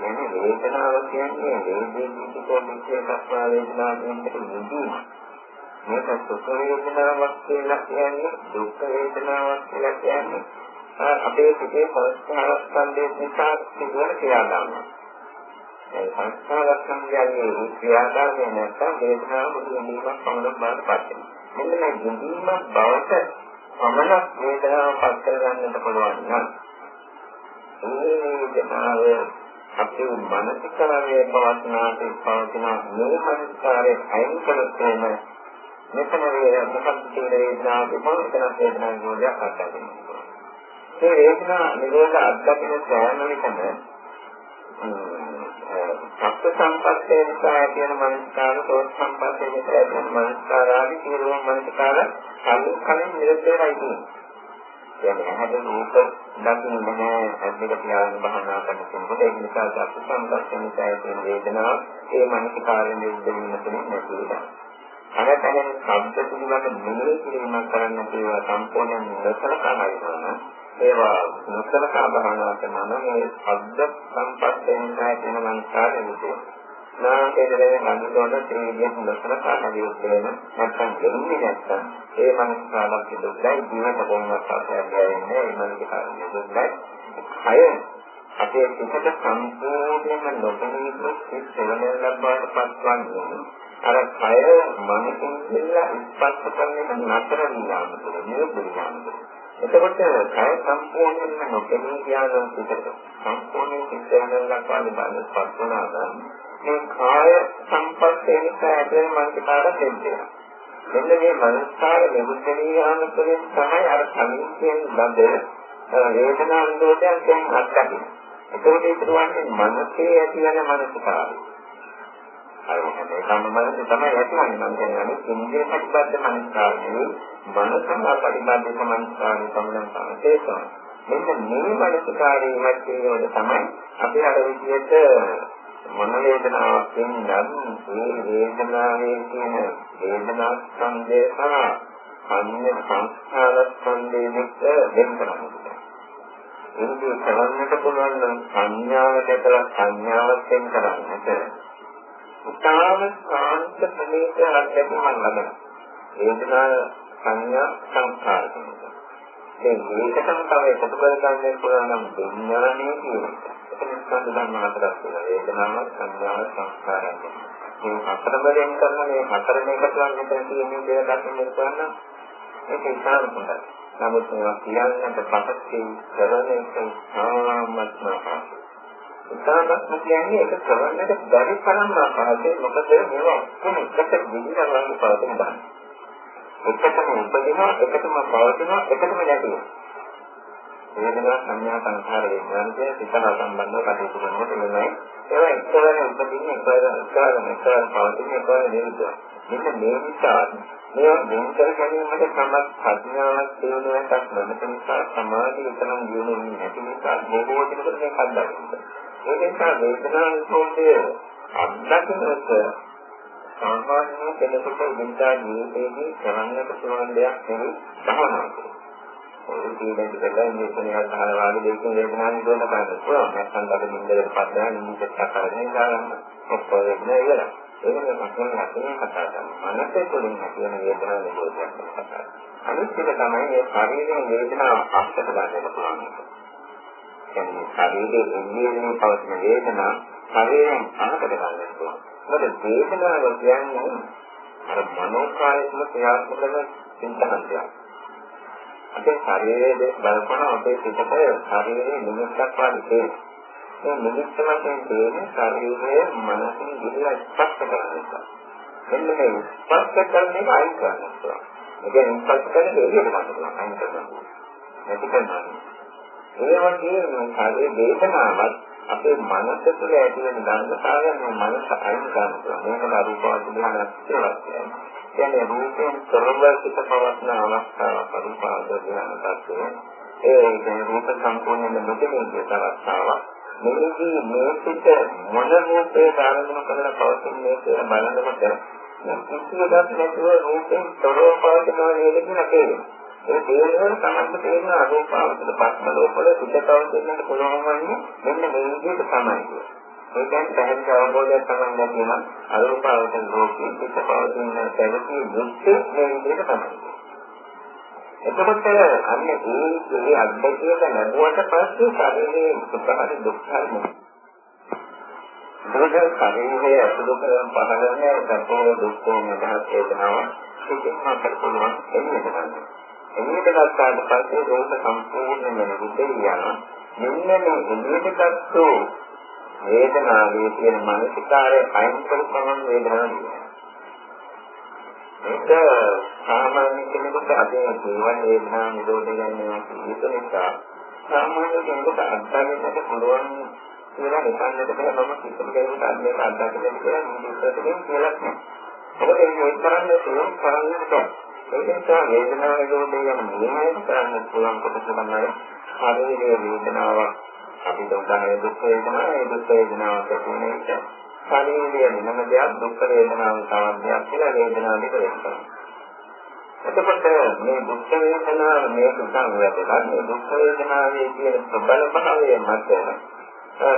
මේ වේදනාව කියන්නේ වේදේනිකෝ මිත්‍යකස්වා වේදනාව කියනකට නිදීම. මේක සුඛ වේදනාවක් කියලා කියන්නේ දුක් වේදනාවක් කියලා කියන්නේ අපේ සිතේ සංස්කාරස්කන්ධය නිසා සිදුවන ක්‍රියාදාමයක්. ඒ සංස්කාරස්කන්ධයගේ ක්‍රියාදාමය නැත්නම් වේදනාව මුලින්ම පමණක් බාරපත් වෙනවා. මෙන්න මේ නිදීම බවට පමණක් වේදනාව පත් කරගන්නට පුළුවන් නම් ඒ වේදනාව අපේ මානසිකාරයේ පවත්නාට පවතින මේ මානසිකාරයේ අයින් කරගෙන මෙතන වේ මොකක්ද කියන වේදනාව දෙපොළකට වේදනාව නෝදයක් අත්දැකීම. මේ වේදනා නිරෝධ අත්දැකීම සෑම විටම සත්‍ය සම්පත්තේ නිසා ඇති වෙන මනස්කාර, සෝත් සම්පත්තේ නිසා ඇති වෙන මනස්කාර ආදී සියලුම මනස්කාර කලින් කලින් නිරෝධ වෙලා ඉන්නේ. කියන්නේ ඇහැට රූප දකින්න නැහැ ඇද්දක තියාගෙන භාවනා කරන කෙනෙකුට ඒ නිසා සත්‍ය සම්පස්සන සෑහෙන වේදනාව ඒ මානසික කාර්ය නිරුද්ධ වෙන කෙනෙක් නැති වෙනවා. අනතන සම්පත පිළිබඳ මෙලේ කිරීමක් කරන්න කියලා සම්පූර්ණ නොසලකා හරිනවා. ඒවා නොසලකා භාවනා කරනවා මේ ශබ්ද සම්පස්සෙන් සෑහෙන මනසාරය නෙවෙයි. නාමකේදලේ නන්දෝන ත්‍රිවිධයෙන් ලස්සනට හදිවුත් වෙන නැත්නම් දෙන්නේ නැත්නම්? ඒ මනසාවක් දුක්යි ජීවිත කොහොමවත් අපහැරෙන්නේ ඒ මනසාවක් දුක්යි අය අපේ සිතට සම්පූර්ණයෙන්ම නොපෙනී සිත් සෙවන ලබාට පත්වන්නේ. අර කය මනසින් කියලා ස්පර්ශ කරන එක නතර වෙනවා නෙවෙයි එතකොට කය සම්පූර්ණයෙන්ම නොපෙනී කියන සිතට සම්පූර්ණයෙන් සිත් සෙවන ලබාට බලපත් වුණා නම් මේ කාය සංපස්සේ නිසා ඇතිවන මනසකාර දෙන්නේ. මෙන්න මේ මනසකාර නිරුද්ධණී යාම තුළින් තමයි අර කලින් කියන බඳ වේදනා අනුදෝෂයන් කියන අත්දැකීම. ඒකෝට ඉතුරුවන්නේ මනසේ ඇතිවන මනසකාරය. අර මොකද ඒකම මනස තමයි ඇතිවන්නේ මම කියන්නේ ඉන්ද්‍රිය ප්‍රතිබද්ධ මනසකාරය. මනසම ප්‍රතිබද්ධ මනසකාරය තමයි තමයි. මෙන්න මේ මනසකාරයේ මැදේ තමයි අපි අර විදිහට මොන වේදනාවක් වෙනනම් ඒ වේදනාවේ තියෙන වේදනා ස්කන්ධය සහ අන්‍ය සංස්කාර ස්කන්ධය දෙක වෙන කරනවා. ඒකේ කරන්නට පුළුවන් නම් සංඥාව දැකලා සංඥාවක් වෙන කරන්නට. උතාම සාන්ත ප්‍රමේය අධ්‍යක්ෂමන් ලබන. වේදනා සංඥා සංස්කාර කියනවා. මේ මේකටම තව එකතු කරගන්න පුළුවන් නම් විඥානයේ කියන්නේ. එතන ස්කන්ධ ධර්ම හතරක් තියෙනවා. වේදනාව, සංඥාව, සංස්කාරය. මේ හතර බෙදෙන් කරන මේ හතර මේකට නම් මෙතන තියෙන දේ දකින්න පුළුවන් ඒක ඉතාම හොඳයි. නමුත් මේවා කියන්නට පසක්කේ කරන එක සාමත්ම පහසුයි. ඉතාමත්ම කියන්නේ ඒක කරන්නට බැරි තරම් අපහසුයි. මොකද මේවා ඔක්කොම එකට විදිහට පවතින බෑ. එකටම උපදිනවා එකටම පවතිනවා එකටම නැතිවෙනවා වේදනා සංඥා සංඛාර විඥානයේ සිතන සම්බන්ධව කටයුතු කරනකොට මෙන්නයි ඒවා එකවර උපදින්නේ එකවර එකවර එකවර පවතින එකවර නිරුද්ධ. මෙන්න මේ නිසා මේවා වෙන කර ගැනීමට සමත් ප්‍රඥාවක් තියෙන එකක් නැති නිසා සමාධිය උතනම් දියුණු නැති නිසා බොහෝ දෙනෙකුට මේක අත්දකින්න. ඒ නිසා වේදනා විසෝධය අත්දකින්නට සාමාන්‍ය කෙනෙකුට ඉදින්දා ජීවිතයේදී කරන්නට පුළුවන් දෙයක් නෙවෙයි භවනා කරන. ඒ කියන්නේ දෙකලා මේ කෙනෙක් අහන වාගේ දෙකකින් වේදනාවක් නිරෝධ කරන්න පුළුවන්. නැත්නම් අපේ නින්දේ පස්සෙන් නින්දට කරන්නේ ගාන ඔක්කොම ඉවරයි. ඒකනේ මම හිතන්නේ කතා කරන්නේ. මනසේ තුළින් කියන වේදනාව නිරෝධයක් කතා කරන්නේ. අනිත් එක තමයි මේ ශරීරයේ වේදනාව අත්දැක ගන්න පුළුවන්. කියන්නේ ශරීරයේ එන්නේ පවතින වේදනාව ශරීරයෙන් අහකට ගන්න පුළුවන්. මොකද වේදනාව කියන්නේ අර මනෝකායත්ම ක්‍රියාත්මක කරන සින්තනයක්. අපේ ශරීරයේ බලපන අපේ සිතට ශරීරයේ නිමිත්තක් වගේ මේ නිමිත්ත වශයෙන් තියෙන ශරීරයේ මනසින් ගිහිලා ස්පර්ශ කරන එක. මෙන්න මේ ස්පර්ශ කරන එක අයින් කරනවා. ඒ කියන්නේ ස්පර්ශ කරන දේ එළියට ගන්නවා අයින් කරනවා. නැති කරනවා. ඒ වගේ මේ ශරීරයේ වේදනාවක් අපේ මනස තුළ ඇති වෙන ධර්මතාවයන් මේ මනස අයින් කරනවා. මේකට අරූපාවච ධ්‍යානයක් කියලා කියනවා. කියන්නේ රූපයෙන් තොරව සිත පවත්න අවස්ථාවක් අරූපාවච ධ්‍යාන tattve. ඒ කියන්නේ රූප සම්පූර්ණයෙන්ම නොදෙන්නේ කියන අවස්ථාවක්. මේකේ මේ සිත මොන රූපේ ධාරණය කරලා පවතින්නේ කියලා බලනකොට කිසිවක් නැතුව රූපෙන් තොරව පවතිනවා නේද කියලා තේරෙනවා. ඒ තේරෙන තමයි තේරෙන අරූපාවචර පස්මලෝපල සුද්ධතාවයෙන් පුළුවන් වන්නේ මෙන්න මේ විදිහට තමයි. ඒ කියන්නේ පැහැදිලි අවබෝධයක් තමයි නැතිනම් අරූපාවචර ලෝකයේ පිට පවතින පැවති මුක්ති මේ විදිහට තමයි. එතකොට අන්න ඒ ඒ අද්භූතය ලැබුවට පස්සේ ශරීරයේ සුඛහරි දුක්ඛයි මොකද ශරීරයේ අසුදු කරන පහළම සැපෝ දුක්ඛෝ මදහත් වේදනාව සිතින් මාතර පුළුවන් එන්නේ නැහැ. එන්නට ගත්තාට පස්සේ රෝග සම්පූර්ණ වෙන විදිහ යනවා. මෙන්න මේ එන්නටගත්තු වේදනාවේ තියෙන මානසිකාරය අයින් කරපමණ වේදනාව නෙවෙයි. ඒක සාමාන්‍ය කෙනෙකුට අපේ ජීවන වේදනා නිරෝධ ගන්නවා කියන නිසා සාමාන්‍ය කෙනෙකුට අත්දැකීමට පුළුවන් කියලා හිතන්නට බෑ මම කිසිම කෙනෙකුට අත්දැක අත්දැකීම කියලා නිදිස්සතකින් කියලා නෑ. මොකද මේ කරන්නේ තේරුම් කරන්නට බෑ. ඒක නිසා වේදනාව නිරෝධය යන නියමයෙන් කරන්න පුළුවන් කොටස තමයි ශරීරයේ වේදනාවක් අපි උදාහරණ දුක් වේදනාව ඒ දුක් වේදනාව ප්‍රතිනේ ශරීරයේ වෙනම දෙයක් දුක් වේදනාව සාධ්‍යයක් කියලා වේදනාව දෙක වෙනවා. එතකොට මේ දුක් වේදනාව මේ සුඛං වේදනා මේ දුක් වේදනාවේ තියෙන ප්‍රබල භාවය මත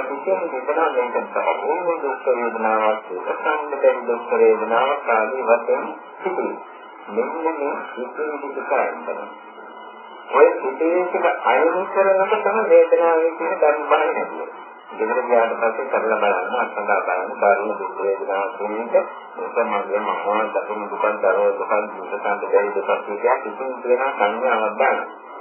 කිසියම් දෙකක් මේක තමයි දුක් වේදනාවක් සම්බන්ධ දුක් වේදනාවක් ආදී වශයෙන් සිදුවේ. මෙන්න මේ සිතේ විදිහට ඔය සිතේ සිට අයින් කරනකොට තමයි වේදනාවේ තියෙන ධර්ම බලය නැතිවෙන්නේ. ගෙදර ගියාට පස්සේ කරලා බලන්න අත්දැක බලන්න බාරම දුක් වේදනාවක් කියන්නේ ඒක මගේ මහා දකුණු දුකක් දරෝ දුකක් දුකන්ත බැරි දුකක් කියලා කිසිම වෙන සංඥාවක් ගන්න.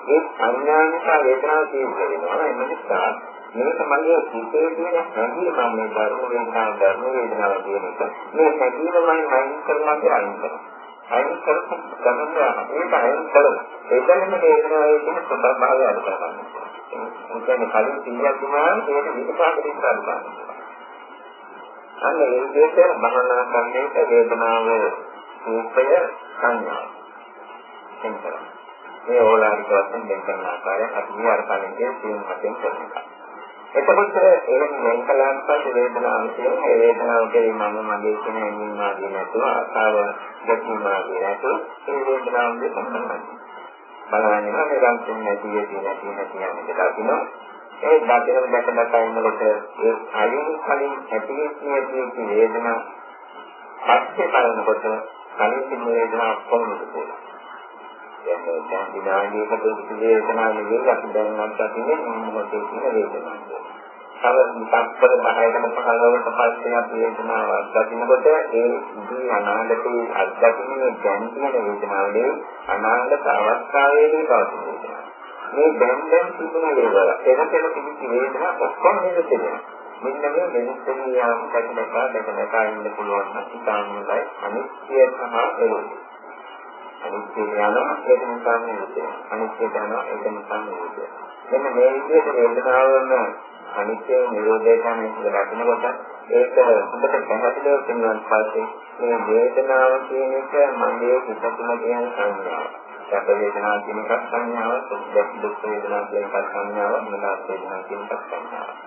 ඒ සංඥා නිසා වේදනාව තියෙන්න වෙනවා. ඒ නිසා මේක මගේ සිතේ තියෙන හැඟීම මේ ධර්ම වේදනාව ධර්ම වේදනාව කියන එක. මේ හැඟීම මම මයින් කරනවා කියලා අයින් කරනවා. අයින් කරපු ගමන ඒක අයින් කරලා ඒකෙන්ම වේදනාවේ තියෙන ස්වභාවය අර කරගන්න. ඒ කියන්නේ කලින් සිහියක් දුන්නා ඒක විපාකෙට ඉස්සරහට. අන්න ඒ විදිහට මනනා කරන්නේක වේදනාව රූපය සංඥා. එතන. මේ ඕලාරික වශයෙන් දෙන්න කරන ආකාරය අපි අර කලින් කියන සියුම් වශයෙන් කරනවා. එතකොට එහෙම වෙන් කළාන් පස්සේ වේදනාව කියන්නේ ඒ වේදනාව කියන්නේ මම මගේ කියන එන්නේ මාගේ නැතුව ආසාව දැකීම මාගේ නැතුව ඒ වේදනාව දෙකමයි. බලන්නේ මේ ගන්තුන් නැති වෙදී නැති නැති යන එක දකින්න. ඒ දකින්න දැක දැක ඉන්නකොට ඒ කලින් කලින් ඇති වෙච්ච වේදනාව පස්සේ බලනකොට කලින් තිබුණ වේදනාව කොහොමද කියලා. දැන් විනාඩියකට වේදනාව නෙවෙයි අපි දැන් නම් දකින්නේ මොකද කියන වේදනාව. තව තත්පර 10කට 15කට පස්සේ අපි වේදනාවක් දකින්නකොට ඒ ඉදී අනාගතයේ අත්දැකීමේ දැන් තියෙන වේදනාවනේ අනාගත අවස්ථාවේදී පවතින මේ දැන් දැන් තිබුණ වේදනාව එනකෙන තිබිච්ච වේදනාව ඔක්කොම නෙවෙයි මෙන්න මේ මෙලෙසින් යාම දැකලා දැකලා ඉන්න පුළුවන් නම් ඉතාමයි අනිත්‍ය සහ එළොයි අනිත්‍ය යනවා ඒක නිසා නෙවෙයි. අනිත්‍ය යනවා ඒක නිසා නෙවෙයි. මෙන්න මේ විදිහට වේදනාවම අනිත්‍ය නිරෝධය කියන එක දකිනකොට ඒක හොඳට පැහැදිලිව කියනවා පස්සේ මේ වේදනාව කියන එක මගේ හිත තුළ තියෙන සංඥාව. සැප වේදනාව කියන එකක් සංඥාවක්, දුක් දුක් වේදනාව කියන එකක් සංඥාවක්, මනස වේදනාව කියන එකක් සංඥාවක්.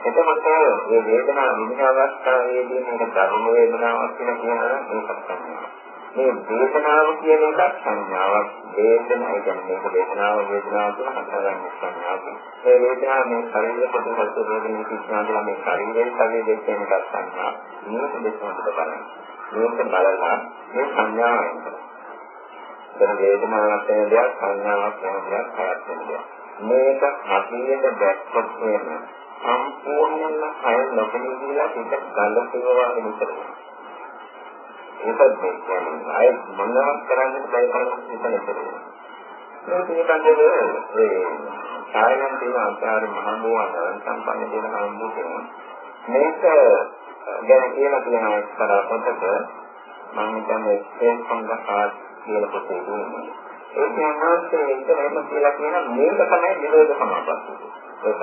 එතකොට මේ වේදනාව විඳින අවස්ථාවේදී මේක ධර්ම වේදනාවක් කියලා කියනවා මේකත් සංඥාවක්. මේ වේදනාව කියන එකක් සංඥාවක්. වේදනාව කියන්නේ මේක වේදනාව වේදනාව කියන හතරවෙනි සංඥාවක්. මේ වේදනාව මේ ශරීර කොටස රෝගිනී කිස්නාදලා මේ ශරීරයේ ශරීරයේ කියන එකක් සංඥා. මේක දෙකකට බලන්න. මේක බලලා මේ සංඥාව එතන වේදනාවක් වෙන දෙයක් සංඥාවක් වෙන දෙයක් හයක් වෙන දෙයක්. මේක හදිසියෙ දැක්කොත් වෙන සම්පූර්ණයෙන්ම කය නොපෙනී කියලා පිට ගල්ල සේවාව විතරයි ඒකත් මේ කියන්නේ අය මොනවද කරන්නද බැරි කරන්නේ හිතන්නේ. මේ පිළිබඳව ඒ සායනන් තියෙන ආකාර මහබෝවන සම්පන්න දෙන හම්බුනේ මේක ගැන කියලා තියෙන එක්තරා පොතක මම හිතන්නේ ඒ සංගතාත් කියලා පොතේ දුන්නේ. ඒ කියන්නේ ඒකම කියලා කියන මේක තමයි නිරෝධ සමාපත්තිය. ඒක.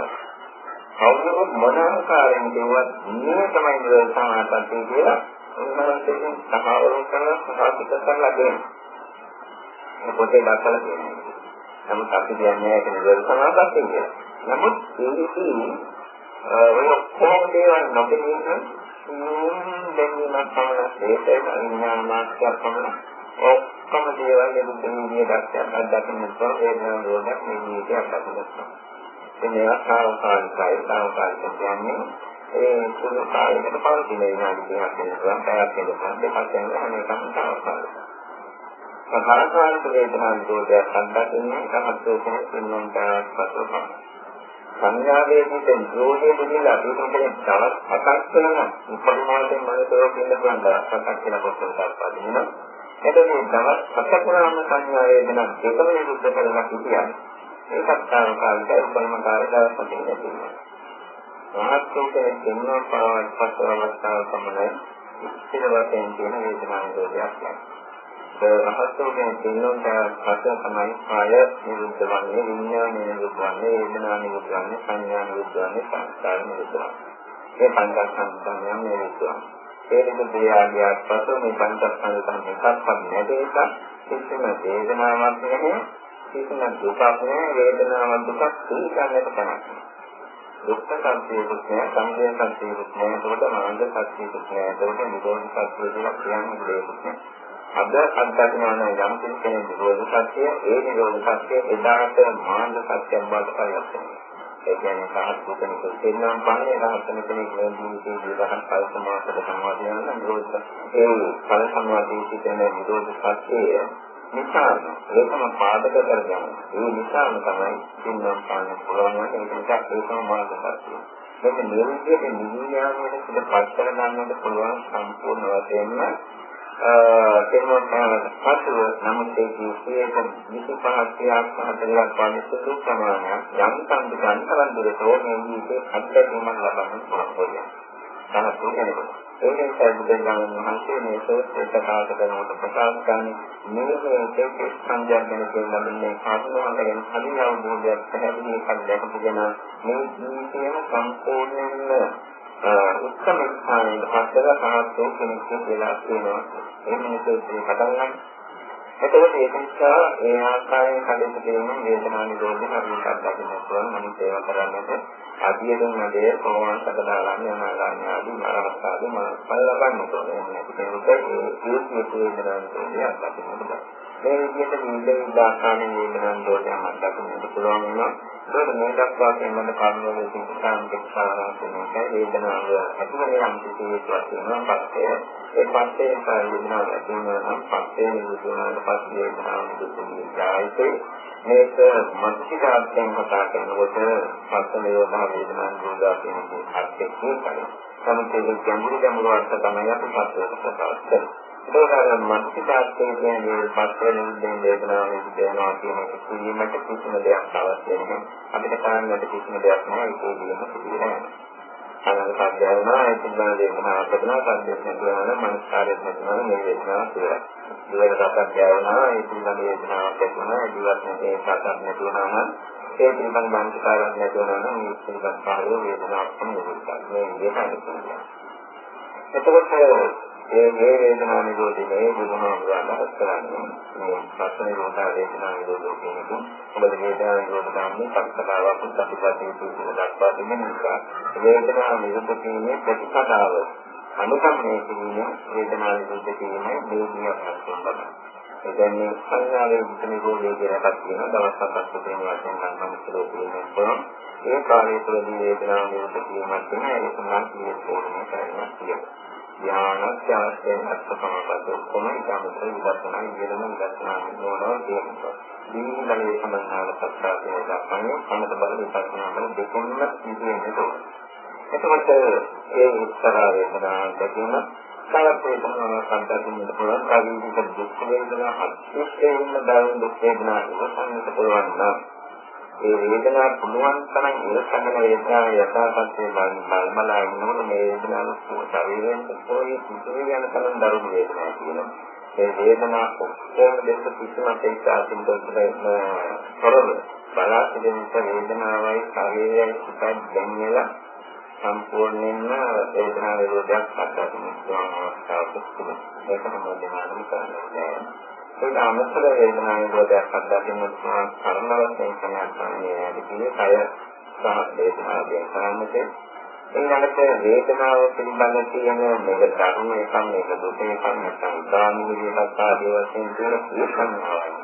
කවුරුත් මොන ආකාරයෙන් කිව්වත් මේ තමයි නිරෝධ සමාපත්තිය කියලා උන්වහන්සේගෙන් සහවරු කරලා සහාසිත කරලා දෙනවා. මේ පොතේ දක්වලා තියෙනවා. නමුත් අපි කියන්නේ ඒක නිරෝධ සමාපත්තිය කියලා. නමුත් ඒකදී ඔය කොහොම දේවල් නොදෙන්නේ දෙන්නම තමයි ඒක විඥාන මාත්‍යක් තමයි ඔක්කොම දේවල් එදුන්නේ දැක්කම අත්දකින්න පුළුවන් වේදනාව රෝගයක් මේ ජීවිතයක් අත්දකින්න. මේවා සාවකාලිකයි සාවකාලික කියන්නේ ඒ සුළු කාලයකට පවතින විනාඩි 30ක් වෙනවා පැයක් වෙනවා දෙකක් වෙනවා මේකම සාවකාලිකයි. සාධාරණ වේදනාව රෝගයක් අත්දකින්නේ තමයි කෙනෙක් වෙනුම් කරක් පසුපස. සංඥාවේදී රෝගයේ දෙවිලා අපි කියන්නේ තවත් හතක් වෙනවා. උපරිමයෙන් මනසෝ කියන පුළුවන් දවස් හතක් කියලා පොතක් පදිනවා. එතකොට මේ දවස් හතකම සංඥා වේදනා දෙකම නිරුද්ධ කරලා කියන්නේ. ඒකත් තාවකාලිකයි උපරිමකාරී දවස් හතේ තියෙනවා. මහත්කමේ දෙන්නා පාවත් පස්වර අවස්ථාව පමණයි ඉස්තිර වශයෙන් තියෙන වේදනා නිරෝධයක් නැහැ. රහතෝගේ දෙන්නොන්ට පස්ස තමයි කාය නිරුද්ධ වන්නේ විඥාන නිරුද්ධ වන්නේ වේදනා නිරුද්ධ වන්නේ සංඥා නිරුද්ධ වන්නේ සංස්කාර නිරුද්ධ වන්නේ. මේ පංචස්කන්ධයන් නිරුද්ධ වන්නේ. ඒ දෙක දෙයාගියක් පසු මේ පංචස්කන්ධ තමයි එකක්වත් නැති නිසා කිසිම වේදනාවක් නැහැ කිසිම දුකක් නැහැ වේදනාවක් දුකක් තීකන්නට කනක් දුක්ඛ සංකේතයක් නෑ සංකේත සංකේතයක් නෑ ඒකට මාර්ග සංකේතයක් නෑ ඒකට නිරෝධ සත්‍ය කියලා කියන්නේ දෙයක් නෑ. අද අත්දකින්න යම් කෙනෙක් නිරෝධ සත්‍ය ඒ නිරෝධ සත්‍ය එදාට මාර්ග සත්‍යයක් බවට පත් වෙනවා ඒ කියන්නේ සාහස් කෙනෙක් දෙන්නම් පන්නේ රහතන කෙනෙක් මේ ජීවිතේ විරහන් පල සමාසද සමාධිය යන නිරෝධ ඒ පල සමාධිය සිටින නිරෝධ සත්‍යය නිසාම ඒකම පාදක කරගන්න. ඒ නිසාම තමයි දෙන්නම් පන්නේ පුළුවන් වගේ ඒක නිසා ඒකම මාර්ග සත්‍යය. මේක නිරෝධයේ නිවිඥානයේ සිට පස් කරගන්නට පුළුවන් සම්පූර්ණ වශයෙන්ම කෙනෙකුට පසුව නමුත් ඒ ජීවිතයේ 25ක් 40ක් වගේ සුදු ප්‍රමාණයක් යම් සම්බ ගන්නවන් දුරට මේ ජීවිතේ අත්දැකීමක් ලබන්න පුළුවන්. තනත් කෙනෙකුට. ඒ නිසා බුදුන් වහන්සේ මේ සෝත්‍රය ප්‍රකාශ කරනකොට ප්‍රකාශ කරන්නේ මේ මේ සංජානන කියන ලබන්නේ කාර්යවලගෙන හරිය අවබෝධයක් පැහැදිලි එකක් දැකපුගෙන මේ ජීවිතයම සම්පූර්ණයෙන්ම උත්තම ස්ථානයේ පස්සල සාහසෝ කෙනෙක් වෙලා තියෙනවා. ඒ මිනිස්සු කතා කරන්නේ. එතකොට ඒක නිසා ඒ ආකාරයෙන් කඩේට දෙන වේදනා නිරෝධය හරියට අත්දකින්න පුළුවන් මනින් සේව කරන්නට අධියතුන් නදේ කොහොමද සකදාලා යනාගාමී ආදී මානවතාවදී මානපල් ලබන්න ඕනේ. මේක කෙනෙකුට ඒ ජීවිතයේ වේදනා නිරෝධය අත්දකින්න පුළුවන්. මේ විදිහට නිින්ද ආකාරයෙන් වේදනා නිරෝධය අත්දකින්න පුළුවන් වෙනවා. ඒක මේ දක්වා කියන කර්මවල තියෙන සාංගිකතාවයන් වේදනාව ඇතිවෙන යම් කිසි වස්තුවක් පස්සේ ඒ පස්සේ වේදනාව ඇති වෙනවා නම් පස්සේ වේදනාවට පස්සේ වේදනාව දුකේ ජායිතේ මේක මනසිකාර්යයෙන් කතා කරනකොට පස්සේ වේදනාව වේදනාව දුරදා කියන කර්තේ කියනවා. සමතේ ගැඹුරු ගැඹුරු අර්ථ තමයි අපි පස්සේ ප්‍රකාශ කරන්නේ. ඒකවල මනසිකාර්යයෙන් කියන්නේ පස්සේ නිදෙන වේදනාව නිදෙනවා කියන එක කිරීමට කිසිම දෙයක් අවශ්‍ය නැහැ. අපිට කාන්නට කිසිම දෙයක් නැහැ ඒක දිනම සිදුවෙනවා. අනන්ත සත්‍යයනා ඒ සිද්ධාන වේදනා අපදනා සත්‍යයක් නැතුවම මනස්කාරයක් නැතුවම මේ වේදනාව කියලා. දිවට සත්‍යයනා ඒ සිද්ධාන වේදනාවක් ඇතිවෙනවා ජීවත් නැතේ සත්‍යක් නැතුවම ඒ පිළිබඳ මනස්කාරයක් නැතුවම මේ සිද්ධාන පහළ වේදනාවක් තමයි මේ විදිහට එතකොට ඒ මේ වේදනා නිරෝධයේ බුදුහාමුදුරුවෝ අදහස් කරන්නේ මේ පස්සේ රෝධා වේදනා නිරෝධය කියන එක. මොකද වේදනා නිරෝධ ගාමී පස්සතාවක් ප්‍රතිපදිතේ කියන දක්වා තිබෙන නිසා වේදනා නිරෝධ කියන්නේ ප්‍රතිපදාව. අනුකම්පනය කිරීම වේදනා නිරෝධ කියන්නේ දේවියක් හස්තනවා. ඒ කියන්නේ සංඥාවේ නිරෝධය කියලා එකක් තියෙනවා. දවස් හතක් පුතේ වශයෙන් ගන්න මිසලෝ කියන්නේ ඒ කාලය තුළදී වේදනා නිරෝධ කිරීමක් වෙන ඒ සමාන කීයක් ඕනේ කරනවා කියනවා. ඥානත් අවශ්‍යයි අත්කමකට ඔක්කොම ඉතාමත් විදර්ශනා ඉගෙනම විදර්ශනා නෝනවා කියනවා. දීනලේ සම්බන්ධව පස්සාවේ දක්වන්නේ සමත බල විදර්ශනා වල දෙකෙන්ම ඉගෙනෙන්න ඕන. එතකොට ඒ උත්තර වේදනා දැකීම තවත් වේදනාවක් සම්පූර්ණ පුළුවන් කායික දුක් වේදනා අත්‍යවශ්‍යම දාන දුක් වේදනා ඉවසන්නට පුළුවන් නම් ඒ වේදනාව පුළුවන් තරම් ඉවසගෙන වේදනාව යථාර්ථයේ බලමලා ඉන්නකොට මේ වේදනාව ශරීරයෙන් කොයි කිසිම යන තරම් දරුණු වේදනාවක් තියෙනවා. මේ වේදනාව ඔක්කොම දෙක කිසිම තේසාසින් දෙන්න කරව බලා සිටින වේදනාවයි ශරීරයයි සිතයි දැනෙලා සම්පූර්ණයෙන්ම වේදනාව විරෝධයක් අත්දකින්න පුළුවන් අවස්ථාවක් තිබෙනවා. ඒක තමයි දැනගන්න කරන්නේ. ඒක අමතර වේදනා නිරෝධයක් අත්දකින්න පුළුවන් කර්ම වශයෙන් තමයි මේ ඇතිනේ කය සහ වේදනාවෙන් සාමතේ ඊළඟට වේදනාව පිළිබඳ තියෙන මේක ධර්ම එකක් මේක දුක එකක් නැත්නම් උදාහරණ විදිහට ආදී වශයෙන් තියෙන ඒ සංඥාවන්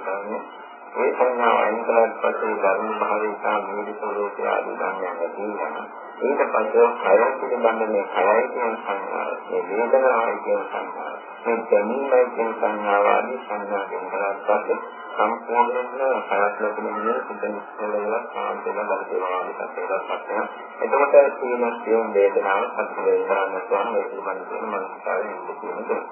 ඒ සංඥාව අයින් කළාට පස්සේ ධර්ම භාවයේ සා මේක ස්වરૂපය ආදී ගන්න යනවා ඊට පස්සේ කය පිළිබඳ මේ කයයි කියන සංඥාව මේ වේදනාවයි කියන සංඥාව මේ දැනීමයි කියන සංඥාව ආදී සංඥා දෙන කලකට පස්සේ සම්පූර්ණයෙන්ම කයත් ලැබෙන සිතන ඉස්සෙල්ලා සාන්තන බලපෑම ආදී පැත්තකට පස්සේ එතකොට තියෙන සියුම් වේදනාව සත්‍ය වේදනාවක් කරන මේ පිළිබඳ තියෙන මනසාවෙන් ඉන්න තියෙනවා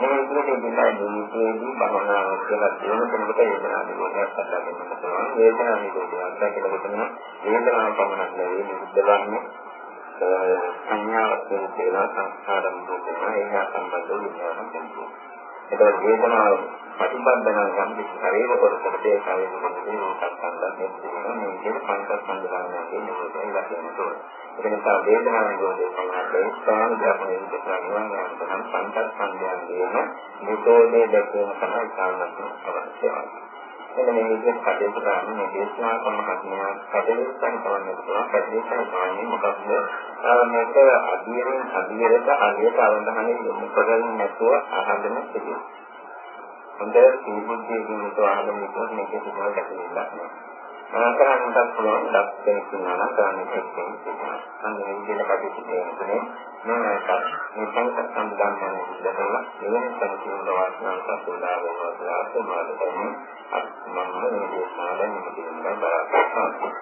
මේ විදිහට ඉඳලා ජීවිතයේදී භවනාව කියලා කියන කෙනෙකුට වේදනාව නිරෝධයක් අත්දකින්න පුළුවන්. වේදනාව නිරෝධයක් දැකලා හිතන වේදනාව පමණක් නෙවෙයි නිරුද්ධ වන්නේ සංඥාවක් කියලා සංස්කාරම් දුකම ඒක සම්බන්ධ විඥානයක් තියෙනවා. ඒක වේදනාව ප්‍රතිබන්ධන නම් යම් ශරීර කොටසකට ඒ ශරීර කොටසේ රූපක් සම්බන්ධ වෙනවා. මේ විදිහට පංචස්කන්ධ ධර්මයන් නිරෝධය ලක්ෂණ ඒක නිසා වේදනාව නිරෝධය සම්බන්ධයෙන් ස්ථාන ධර්මයේ විදර්ශනා කරන පංචස්කන්ධයන් කියන නිරෝධය දැකීම තමයි සාමාන්‍ය අවශ්‍යයි. එන්න මේ විදිහට කටයුතු කරන මේ දේශනා සම්මහත්මය කටයුතු කරන පුළුවන් කටයුතු කරන්නේ මොකක්ද මේක අධිරෙන් අධිරයට හරියට අවධානය යොමු කරන්නේ නැතුව අහන්න සිටිනවා. හොඳ සීමුද්දීකින් යුතුව අහන්න මේක මේක සිදුව ගැටෙන්නේ නැහැ. කරන්නටත් පුළුවන් දස් දෙනෙක් ඉන්නවා නම් කරන්න හැකියි කියනවා. අන්න මේ විදිහට කටයුතු කරනකොට මේකට මේ සංකල්ප සම්බන්ධයෙන් ඉඳලා මෙවන සංකීර්ණ වාසනාවක් සතුටා වෙනවා කියලා අසමාද කරන්නේ අත් මම මේ දේශනාවෙන් මෙතනින් බලාපොරොත්තු